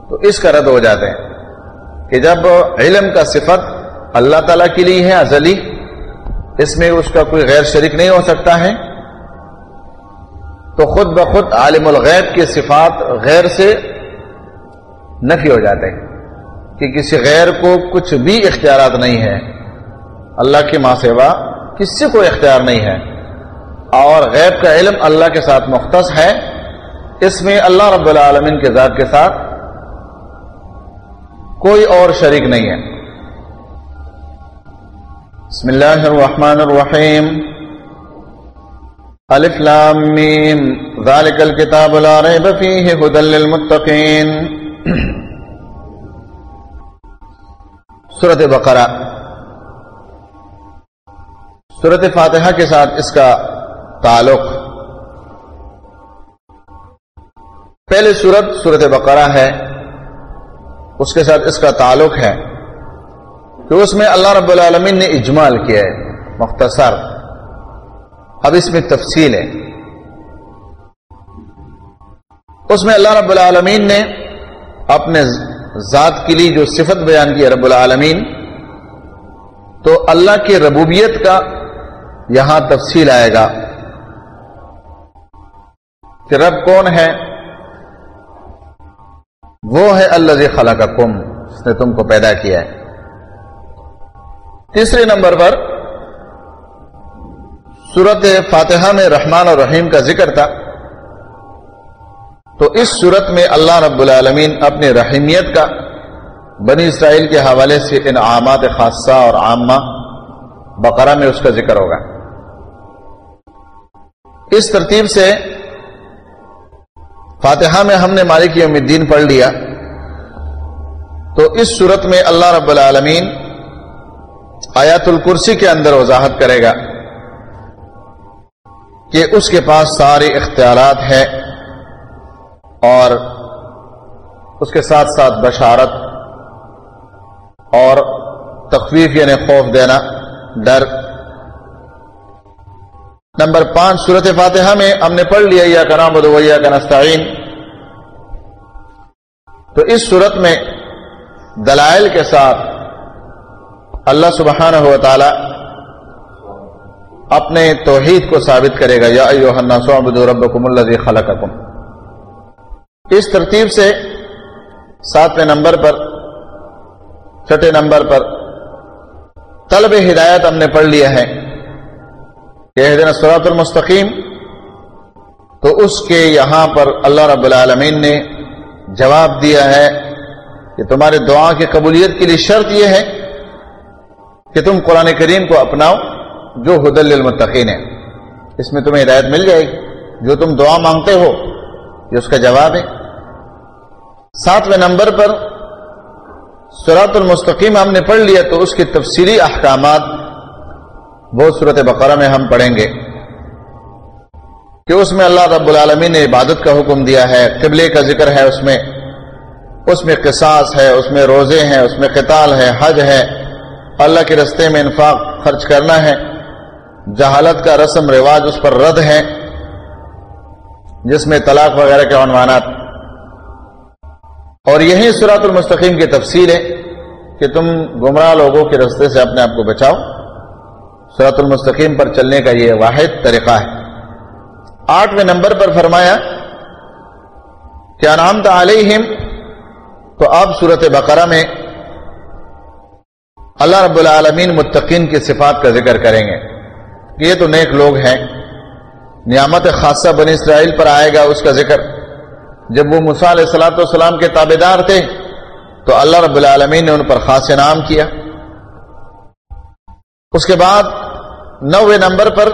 Speaker 1: تو اس کا رد ہو جاتے ہیں کہ جب علم کا صفت اللہ تعالی کے لیے ہے، ازلی، اس میں اس کا کوئی غیر شریک نہیں ہو سکتا ہے، تو خود بخود عالم الغیب کی صفات غیر سے نفی ہو جاتے ہیں۔ کہ کسی غیر کو کچھ بھی اختیارات نہیں ہے اللہ کی ماں سیوا کسی کو اختیار نہیں ہے۔ اور غیب کا علم اللہ کے ساتھ مختص ہے۔ اس میں اللہ رب العالمین کے ذات کے ساتھ کوئی اور شریک نہیں ہے۔ بسم اللہ الرحمن الرحیم۔ الف لام میم۔ ذالک الكتاب لا ریب فیہ، ہدل للمتقین۔ سورت بقرہ۔ سورت فاتحہ کے ساتھ اس کا تعلق۔ پہلے سورت سورت بقرہ ہے۔ اس کے ساتھ اس کا تعلق ہے۔ کہ اس میں اللہ رب العالمین نے اجمال کیا ہے۔ مختصر۔ اب اس میں تفصیل ہے۔ اس میں اللہ رب العالمین نے اپنے ذات کے لیے جو صفت بیان کی ہے رب العالمین، تو اللہ کی ربوبیت کا یہاں تفصیل آئے گا کہ رب کون ہے؟ وہ ہے اللہ خلا کا کم اس نے تم کو پیدا کیا ہے۔ تیسرے نمبر پر صورت فاتحہ میں رحمان اور رحیم کا ذکر تھا۔ تو اس صورت میں اللہ رب العالمین اپنی رحیمیت کا بنی اسرائیل کے حوالے سے انعامات خاصہ اور عامہ بقرہ میں اس کا ذکر ہوگا۔ اس ترتیب سے فاتحہ میں ہم نے مالک یوم الدین پڑھ لیا۔ تو اس صورت میں اللہ رب العالمین آیات الکرسی کے اندر وضاحت کرے گا کہ اس کے پاس سارے اختیارات ہیں۔ اور اس کے ساتھ ساتھ بشارت اور تخفیف یعنی خوف دینا، ڈر۔ نمبر پانچ صورت فاتحہ میں ہم نے پڑھ لیا یا کا نام ادویا کا نستعین۔ تو اس صورت میں دلائل کے ساتھ اللہ سبحانہ و تعالی اپنے توحید کو ثابت کرے گا، یا ایوہ الناس عبدو ربکم الذی خلقکم۔ اس ترتیب سے ساتویں نمبر پر، چھٹے نمبر پر طلب ہدایت ہم نے پڑھ لیا ہے کہ دن سرات المستقیم، تو اس کے یہاں پر اللہ رب العالمین نے جواب دیا ہے کہ تمہارے دعا کی قبولیت کے لیے شرط یہ ہے کہ تم قرآن کریم کو اپناؤ، جو حدل المتقین ہے۔ اس میں تمہیں ہدایت مل جائے گی۔ جو تم دعا مانگتے ہو، یہ اس کا جواب ہے۔ ساتویں نمبر پر سرات المستقیم ہم نے پڑھ لیا تو اس کی تفصیلی احکامات بہت صورت بقرہ میں ہم پڑھیں گے کہ اس میں اللہ رب العالمین نے عبادت کا حکم دیا ہے، قبلے کا ذکر ہے اس میں اس میں قصاص ہے، اس میں روزے ہیں، اس میں قتال ہے، حج ہے، اللہ کے رستے میں انفاق خرچ کرنا ہے، جہالت کا رسم رواج اس پر رد ہے، جس میں طلاق وغیرہ کے عنوانات اور یہی سرات المستقیم کی تفصیل ہے کہ تم گمراہ لوگوں کے رستے سے اپنے آپ کو بچاؤ۔ سرات المستقیم پر چلنے کا یہ واحد طریقہ ہے۔ آٹھویں نمبر پر فرمایا، کیا نام تھا علیہم؟ تو اب صورت بقرہ میں اللہ رب العالمین متقین کی صفات کا ذکر کریں گے۔ یہ تو نیک لوگ ہیں۔ نعمت خاصہ بنی اسرائیل پر آئے گا اس کا ذکر۔ جب وہ علیہ سلاۃ والسلام کے تابے دار تھے، تو اللہ رب العالمین نے ان پر خاص انعام کیا۔ اس کے بعد نوے نمبر پر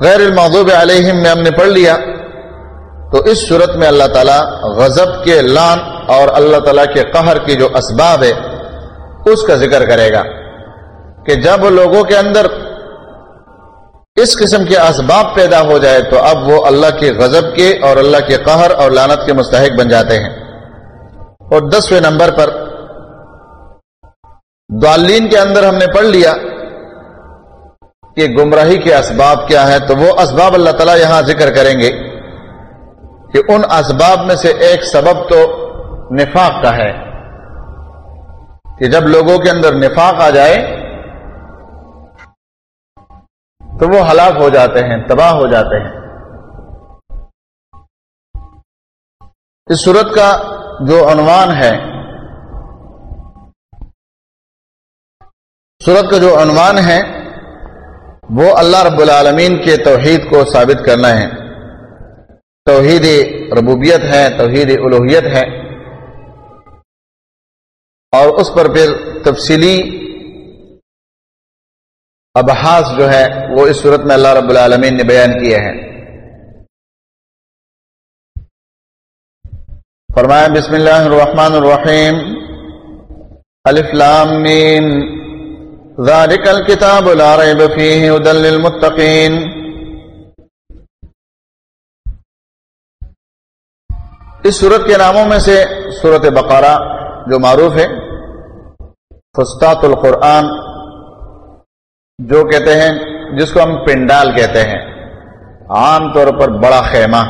Speaker 1: غیر الموضوب علیہم میں ہم نے پڑھ لیا۔ تو اس صورت میں اللہ تعالیٰ غضب کے لان اور اللہ تعالیٰ کے قہر کی جو اسباب ہے، اس کا ذکر کرے گا کہ جب لوگوں کے اندر اس قسم کے اسباب پیدا ہو جائے تو اب وہ اللہ کے غضب کے اور اللہ کے قہر اور لانت کے مستحق بن جاتے ہیں۔ اور دسویں نمبر پر دعالین کے اندر ہم نے پڑھ لیا کہ گمراہی کے اسباب کیا ہے تو وہ اسباب اللہ تعالیٰ یہاں ذکر کریں گے کہ ان اسباب میں سے ایک سبب تو نفاق کا ہے۔ کہ جب لوگوں کے اندر نفاق آ جائے تو وہ ہلاک ہو جاتے ہیں، تباہ ہو جاتے ہیں۔ اس صورت کا جو عنوان ہے، صورت کا جو عنوان ہے، وہ اللہ رب العالمین کے توحید کو ثابت کرنا ہے۔ توحید ربوبیت ہے، توحید الوحیت ہے۔ اور اس پر پھر تفصیلی ابحاس جو ہے وہ اس صورت میں اللہ رب العالمین نے بیان کیے ہیں۔ فرمایا، بسم اللہ الرحمن الرحیم۔ الف لام میم۔ ذالک الكتاب لا ریب فیہ ادل للمتقین۔ اس صورت کے ناموں میں سے صورت بقارہ جو معروف ہے فستات القرآن۔ جو کہتے ہیں، جس کو ہم پنڈال کہتے ہیں، عام طور پر بڑا خیمہ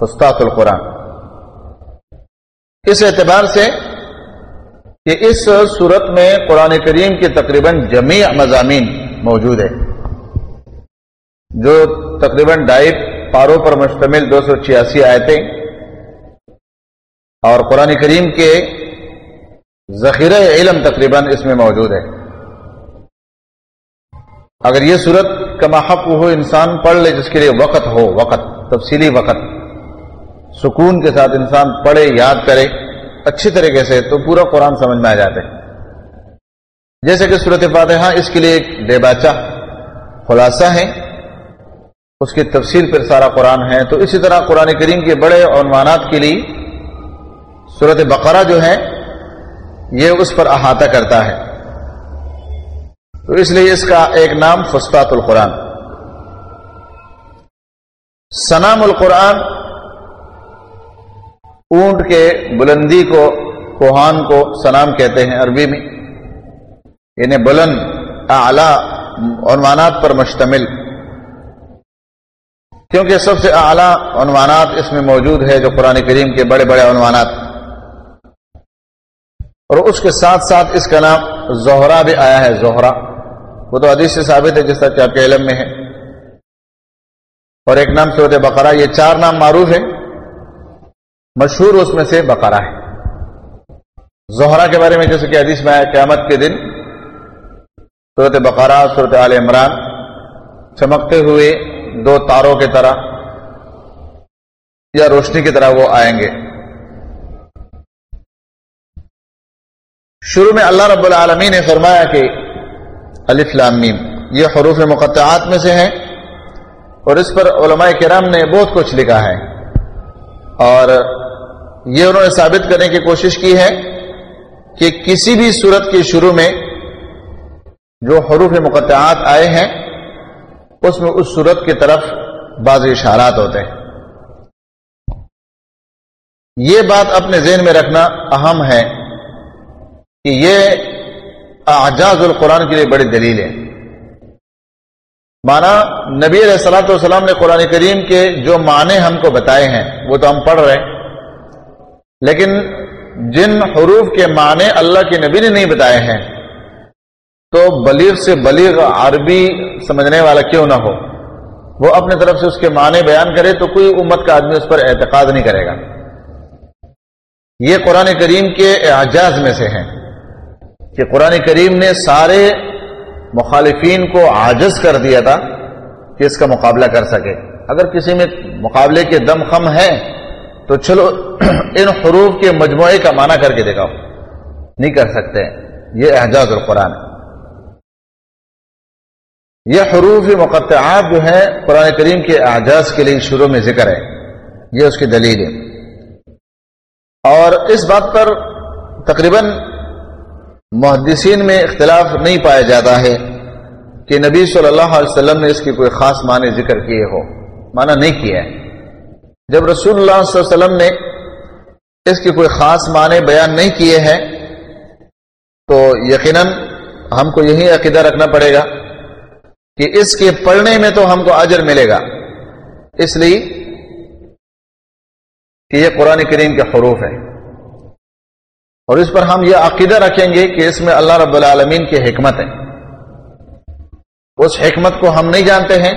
Speaker 1: فستات القرآن۔ اس اعتبار سے کہ اس صورت میں قرآن کریم کے تقریباً جمیع مضامین موجود ہے جو تقریباً ڈھائی پاروں پر مشتمل دو سو چھیاسی آیتیں اور قرآن کریم کے ذخیرہ علم تقریباً اس میں موجود ہے اگر یہ صورت کما حق ہو انسان پڑھ لے جس کے لیے وقت ہو، وقت، تفصیلی وقت، سکون کے ساتھ انسان پڑھے، یاد کرے، اچھی طریقے سے تو پورا قرآن سمجھ میں آ جاتے جیسے کہ صورت فاتحہ اس کے لیے ایک بے باچا خلاصہ ہے، اس کی تفصیل پر سارا قرآن ہے۔ تو اسی طرح قرآن کریم کے بڑے عنوانات کے لیے صورت بقرہ جو ہے، یہ اس پر احاطہ کرتا ہے۔ تو اس لیے اس کا ایک نام فستات القرآن. سنام القرآن اونٹ کے بلندی کو، کوہان کو سلام کہتے ہیں عربی میں. یعنی بلند، اعلی عنوانات پر مشتمل. کیونکہ سب سے اعلی عنوانات اس میں موجود ہے جو قرآن کریم کے بڑے بڑے عنوانات. اور اس کے ساتھ ساتھ اس کا نام زہرا بھی آیا ہے، زہرا. وہ تو حدیث سے ثابت ہے جس طرح کہ آپ کے علم میں ہے۔ اور ایک نام صورت بقرہ، یہ چار نام معروف ہے مشہور اس میں سے بقرہ ہے۔ زہرا کے بارے میں جیسے کہ حدیث میں قیامت کے دن صورت بقرہ صورت عال عمران چمکتے ہوئے دو تاروں کی طرح یا روشنی کی طرح وہ آئیں گے۔ شروع میں اللہ رب العالمین نے فرمایا کہ لامیم یہ حروف مقطعات میں سے ہیں اور اس پر علماء کرام نے بہت کچھ لکھا ہے۔ اور یہ انہوں نے ثابت کرنے کی کوشش کی ہے کہ کسی بھی صورت کے شروع میں جو حروف مقطعات آئے ہیں، اس میں اس صورت کی طرف بعض اشارات ہوتے ہیں۔ یہ بات اپنے ذہن میں رکھنا اہم ہے کہ یہ اعجاز القرآن کے لیے بڑی دلیل ہے۔ مانا نبی علیہ السلاۃ والسلام نے قرآن کریم کے جو معنی ہم کو بتائے ہیں، وہ تو ہم پڑھ رہے ہیں۔ لیکن جن حروف کے معنی اللہ کے نبی نے نہیں بتائے ہیں، تو بلیغ سے بلیغ عربی سمجھنے والا کیوں نہ ہو؟ وہ اپنے طرف سے اس کے معنی بیان کرے تو کوئی امت کا آدمی اس پر اعتقاد نہیں کرے گا۔ یہ قرآن کریم کے اعجاز میں سے ہیں۔ کہ قرآن کریم نے سارے مخالفین کو عاجز کر دیا تھا کہ اس کا مقابلہ کر سکے۔ اگر کسی میں مقابلے کے دم خم ہے تو چلو [clears throat] ان حروف کے مجموعے کا معنی کر کے دیکھاؤ نہیں کر سکتے۔ یہ اعجاز القرآن۔ یہ حروف مقطعات جو ہے قرآن کریم کے اعجاز کے لیے شروع میں ذکر ہے۔ یہ اس کی دلیل ہے۔ اور اس بات پر تقریباً محدثین میں اختلاف نہیں پایا جاتا ہے کہ نبی صلی اللہ علیہ وسلم نے اس کی کوئی خاص معنی ذکر کیے ہو معنی نہیں کیا ہے۔ جب رسول اللہ صلی اللہ علیہ وسلم نے اس کی کوئی خاص معنی بیان نہیں کیے ہیں، تو یقیناً ہم کو یہی عقیدہ رکھنا پڑے گا کہ اس کے پڑھنے میں تو ہم کو اجر ملے گا۔ اس لیے کہ یہ قرآن کریم کے حروف ہے اور اس پر ہم یہ عقیدہ رکھیں گے کہ اس میں اللہ رب العالمین کی حکمت ہے۔ اس حکمت کو ہم نہیں جانتے ہیں،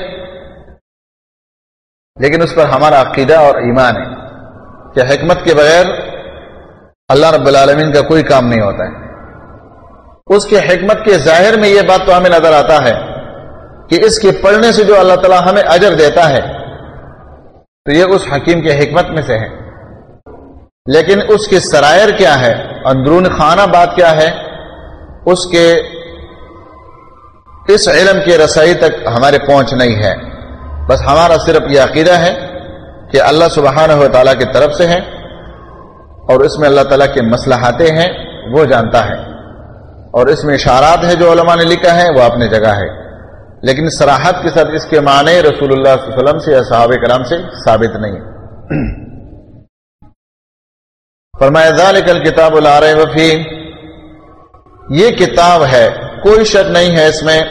Speaker 1: لیکن اس پر ہمارا عقیدہ اور ایمان ہے کہ حکمت کے بغیر اللہ رب العالمین کا کوئی کام نہیں ہوتا ہے۔ اس کے حکمت کے ظاہر میں یہ بات تو ہمیں نظر آتا ہے کہ اس کے پڑھنے سے جو اللہ تعالیٰ ہمیں اجر دیتا ہے، تو یہ اس حکیم کے حکمت میں سے ہے۔ لیکن اس کے سرائر کیا ہے؟ اندرون خانہ بات کیا ہے، اس کے اس علم کے رسائی تک ہمارے پہنچ نہیں ہے۔ بس ہمارا صرف یہ عقیدہ ہے کہ اللہ سبحانہ و تعالیٰ کی طرف سے ہے اور اس میں اللہ تعالیٰ کے مسلحاتے ہیں، وہ جانتا ہے۔ اور اس میں اشارات ہے جو علماء نے لکھا ہے، وہ اپنی جگہ ہے۔ لیکن سراحت کے ساتھ اس کے معنی رسول اللہ صلی اللہ علیہ وسلم سے یا صحاب کرام سے ثابت نہیں فرمایا، ذالک الکتاب لا ریب فی یہ کتاب ہے، کوئی شک نہیں ہے اس میں۔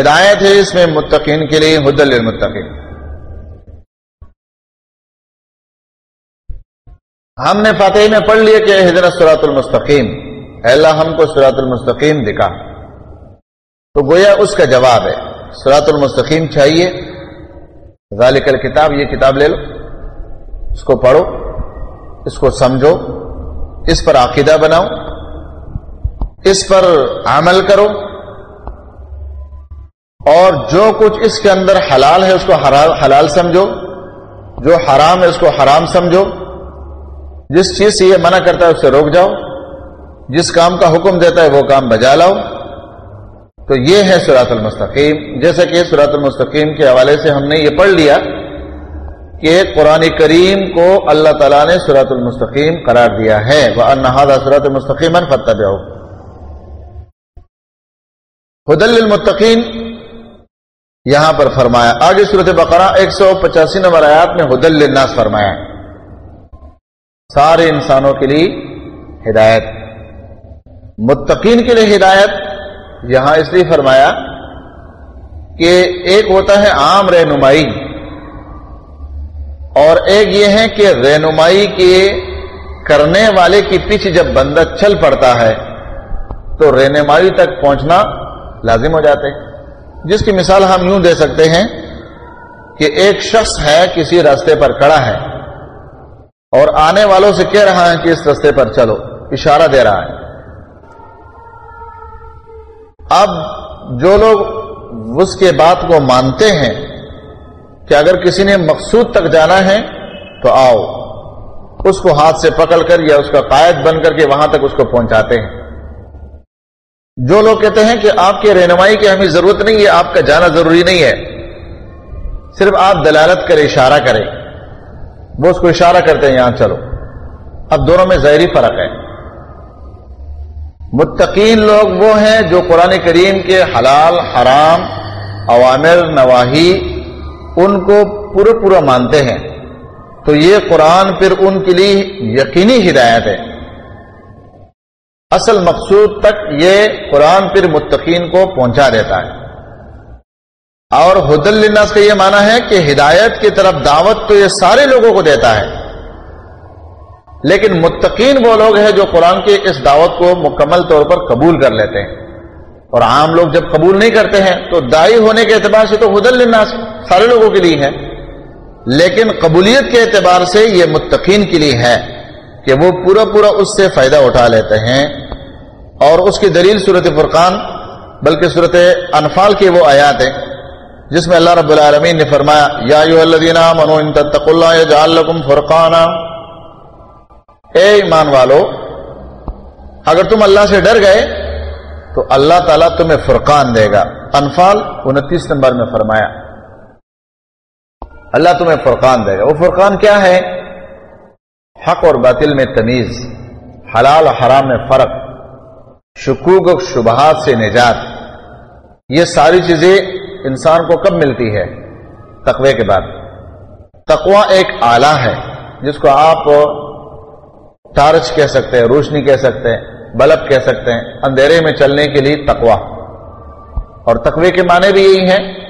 Speaker 1: ہدایت ہے اس میں متقین کے لیے حدل للمتقین۔ ہم نے فاتح میں پڑھ لیا کہ حضرت سرات المستقیم اللہ ہم کو سرات المستقیم دکھا۔ تو گویا اس کا جواب ہے سرات المستقیم چاہیے۔ ذالک الکتاب، یہ کتاب لے لو۔ اس کو پڑھو۔ اس کو سمجھو، اس پر عقیدہ بناؤ، اس پر عمل کرو، اور جو کچھ اس کے اندر حلال ہے اس کو حلال سمجھو، جو حرام ہے اس کو حرام سمجھو۔ جس چیز سے یہ منع کرتا ہے اس سے روک جاؤ، جس کام کا حکم دیتا ہے وہ کام بجا لاؤ۔ تو یہ ہے سراط المستقیم۔ جیسے کہ سراط المستقیم کے حوالے سے ہم نے یہ پڑھ لیا کہ قرآن کریم کو اللہ تعالیٰ نے سورت المستقیم قرار دیا ہے۔ وہ انہاد سورت المستقیم فتح حدل المتقین یہاں پر فرمایا۔ آگے صورت بقرہ ایک سو پچاسی نمبر آیات میں حدل الناس فرمایا۔ سارے انسانوں کے لیے ہدایت۔ متقین کے لیے ہدایت۔ یہاں اس لیے فرمایا کہ ایک ہوتا ہے عام رہنمائی۔ اور ایک یہ ہے کہ رہنمائی کے کرنے والے کی پیچھے جب بندہ چل پڑتا ہے، تو رہنمائی تک پہنچنا لازم ہو جاتے جس کی مثال ہم یوں دے سکتے ہیں کہ ایک شخص ہے، کسی راستے پر کھڑا ہے اور آنے والوں سے کہہ رہا ہے کہ اس راستے پر چلو، اشارہ دے رہا ہے۔ اب جو لوگ اس کے بات کو مانتے ہیں کہ اگر کسی نے مقصود تک جانا ہے تو آؤ، اس کو ہاتھ سے پکڑ کر یا اس کا قائد بن کر کے وہاں تک اس کو پہنچاتے ہیں۔ جو لوگ کہتے ہیں کہ آپ کے رہنمائی کی ہمیں ضرورت نہیں ہے آپ کا جانا ضروری نہیں ہے۔ صرف آپ دلالت کریں اشارہ کریں۔ وہ اس کو اشارہ کرتے ہیں، یہاں چلو۔ اب دونوں میں ظاہری فرق ہے۔ متقین لوگ وہ ہیں جو قرآن کریم کے حلال، حرام عوامر نواحی ان کو پورا پورا مانتے ہیں۔ تو یہ قرآن پھر ان کے لیے یقینی ہدایت ہے۔ اصل مقصود تک یہ قرآن پھر متقین کو پہنچا دیتا ہے۔ اور حد الناس کا یہ معنی ہے کہ ہدایت کی طرف دعوت تو یہ سارے لوگوں کو دیتا ہے۔ لیکن متقین وہ لوگ ہیں جو قرآن کی اس دعوت کو مکمل طور پر قبول کر لیتے ہیں۔ اور عام لوگ جب قبول نہیں کرتے ہیں تو دائی ہونے کے اعتبار سے تو حد الناس سارے لوگوں کے لیے ہے۔ لیکن قبولیت کے اعتبار سے یہ متقین کے لیے ہے کہ وہ پورا پورا اس سے فائدہ اٹھا لیتے ہیں۔ اور اس کی دلیل صورت فرقان، بلکہ صورت انفال کی وہ آیات ہیں، جس میں اللہ رب العالمین نے فرمایا، یا منو ان اللہ فرقانا۔ اے ایمان والو، اگر تم اللہ سے ڈر گئے، تو اللہ تعالیٰ تمہیں فرقان دے گا۔ انفال انتیس نمبر میں فرمایا۔ اللہ تمہیں فرقان دے گا۔ وہ فرقان کیا ہے؟ حق اور باطل میں تمیز، حلال و حرام میں فرق، شکوک و شبہات سے نجات۔ یہ ساری چیزیں انسان کو کب ملتی ہے؟ تقوی کے بعد۔ تقوا ایک آلہ ہے، جس کو آپ ٹارچ کہہ سکتے ہیں، روشنی کہہ سکتے ہیں، بلب کہہ سکتے ہیں، اندھیرے میں چلنے کے لیے تقوا اور تقوی کے معنی بھی یہی ہے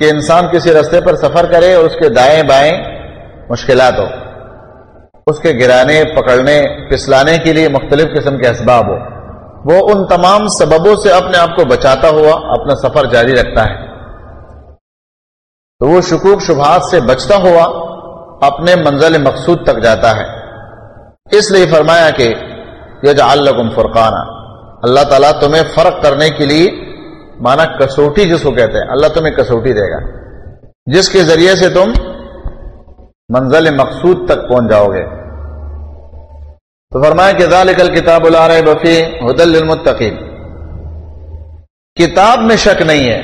Speaker 1: کہ انسان کسی رستے پر سفر کرے اور اس کے دائیں بائیں مشکلات ہو اس کے گرانے، پکڑنے، پسلانے کے لیے مختلف قسم کے اسباب ہو وہ ان تمام سببوں سے اپنے آپ کو بچاتا ہوا اپنا سفر جاری رکھتا ہے۔ تو وہ شکوک شبہات سے بچتا ہوا اپنے منزل مقصود تک جاتا ہے۔ اس لیے فرمایا کہ یہ جو فرقانہ اللہ تعالیٰ تمہیں فرق کرنے کے لیے مانا کسوٹی جس کو کہتے ہیں، اللہ تمہیں کسوٹی دے گا۔ جس کے ذریعے سے تم منزل مقصود تک پہنچ جاؤ گے۔ تو فرمایا کہ ذالک الکتاب لا ریب فی ہدل للمتقین۔ کتاب میں شک نہیں ہے۔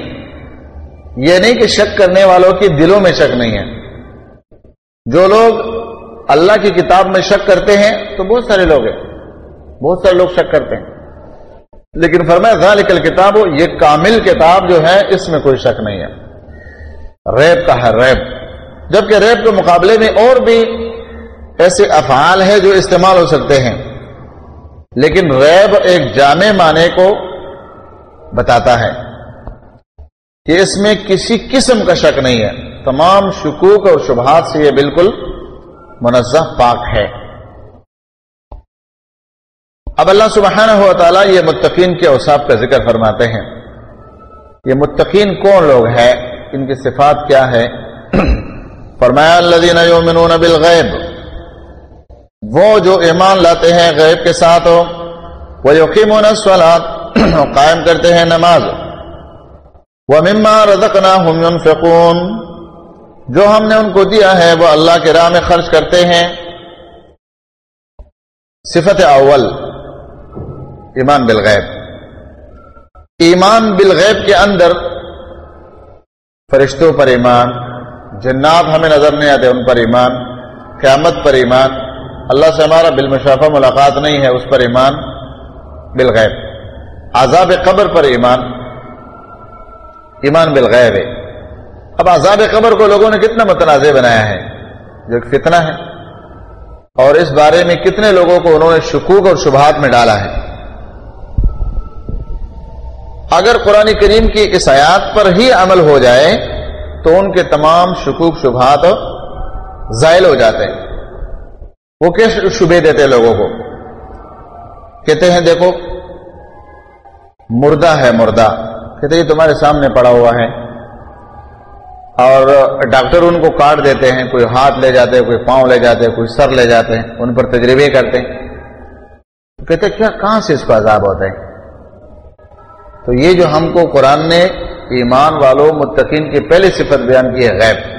Speaker 1: یہ نہیں کہ شک کرنے والوں کی دلوں میں شک نہیں ہے۔ جو لوگ اللہ کی کتاب میں شک کرتے ہیں، تو بہت سارے لوگ ہیں۔ بہت سارے لوگ شک کرتے ہیں۔ لیکن فرمایا ذالک الکتاب، یہ کامل کتاب جو ہے، اس میں کوئی شک نہیں ہے۔ ریب کا ہے ریب۔ جبکہ ریب کے مقابلے میں اور بھی ایسے افعال ہیں جو استعمال ہو سکتے ہیں۔ لیکن ریب ایک جامع معنی کو بتاتا ہے کہ اس میں کسی قسم کا شک نہیں ہے۔ تمام شکوک اور شبہات سے یہ بالکل منزہ پاک ہے۔ اب اللہ سبحانہ ہوا تعالیٰ یہ متقین کے اوساف کا ذکر فرماتے ہیں۔ یہ متقین کون لوگ ہیں؟ ان کی صفات کیا ہے [clears throat] فرمایا، الذین یؤمنون بالغیب۔ وہ جو ایمان لاتے ہیں غیب کے ساتھ ہو وہ یقین [clears throat] و قائم کرتے ہیں نماز۔ وہ مما رزقنا ہم فکون جو ہم نے ان کو دیا ہے، وہ اللہ کے راہ میں خرچ کرتے ہیں۔ صفت اول۔ ایمان بالغیب۔ ایمان بالغیب کے اندر فرشتوں پر ایمان جنات ہمیں نظر نہیں آتے ان پر ایمان، قیامت پر ایمان، اللہ سے ہمارا بالمشافہ ملاقات نہیں ہے، اس پر ایمان بالغیب۔ عذاب قبر پر ایمان ایمان بالغیب ہے۔ اب عذاب قبر کو لوگوں نے کتنا متنازع بنایا ہے، جو فتنہ ہے۔ اور اس بارے میں کتنے لوگوں کو انہوں نے شکوک اور شبہات میں ڈالا ہے۔ اگر قرآن کریم کی اس آیات پر ہی عمل ہو جائے، تو ان کے تمام شکوک شبہات زائل ہو جاتے ہیں۔ وہ کیس شبے دیتے لوگوں کو؟ کہتے ہیں، دیکھو، مردہ ہے مردہ۔ کہتے یہ تمہارے سامنے پڑا ہوا ہے۔ اور ڈاکٹر ان کو کاٹ دیتے ہیں، کوئی ہاتھ لے جاتے ہیں، کوئی پاؤں لے جاتے ہیں، کوئی سر لے جاتے ہیں، ان پر تجربے کرتے ہیں۔ کہتے کیا کہاں سے اس کو عذاب ہوتا ہے؟ تو یہ جو ہم کو قرآن نے ایمان والوں، متقین کی پہلی صفت بیان کی ہے، غیب۔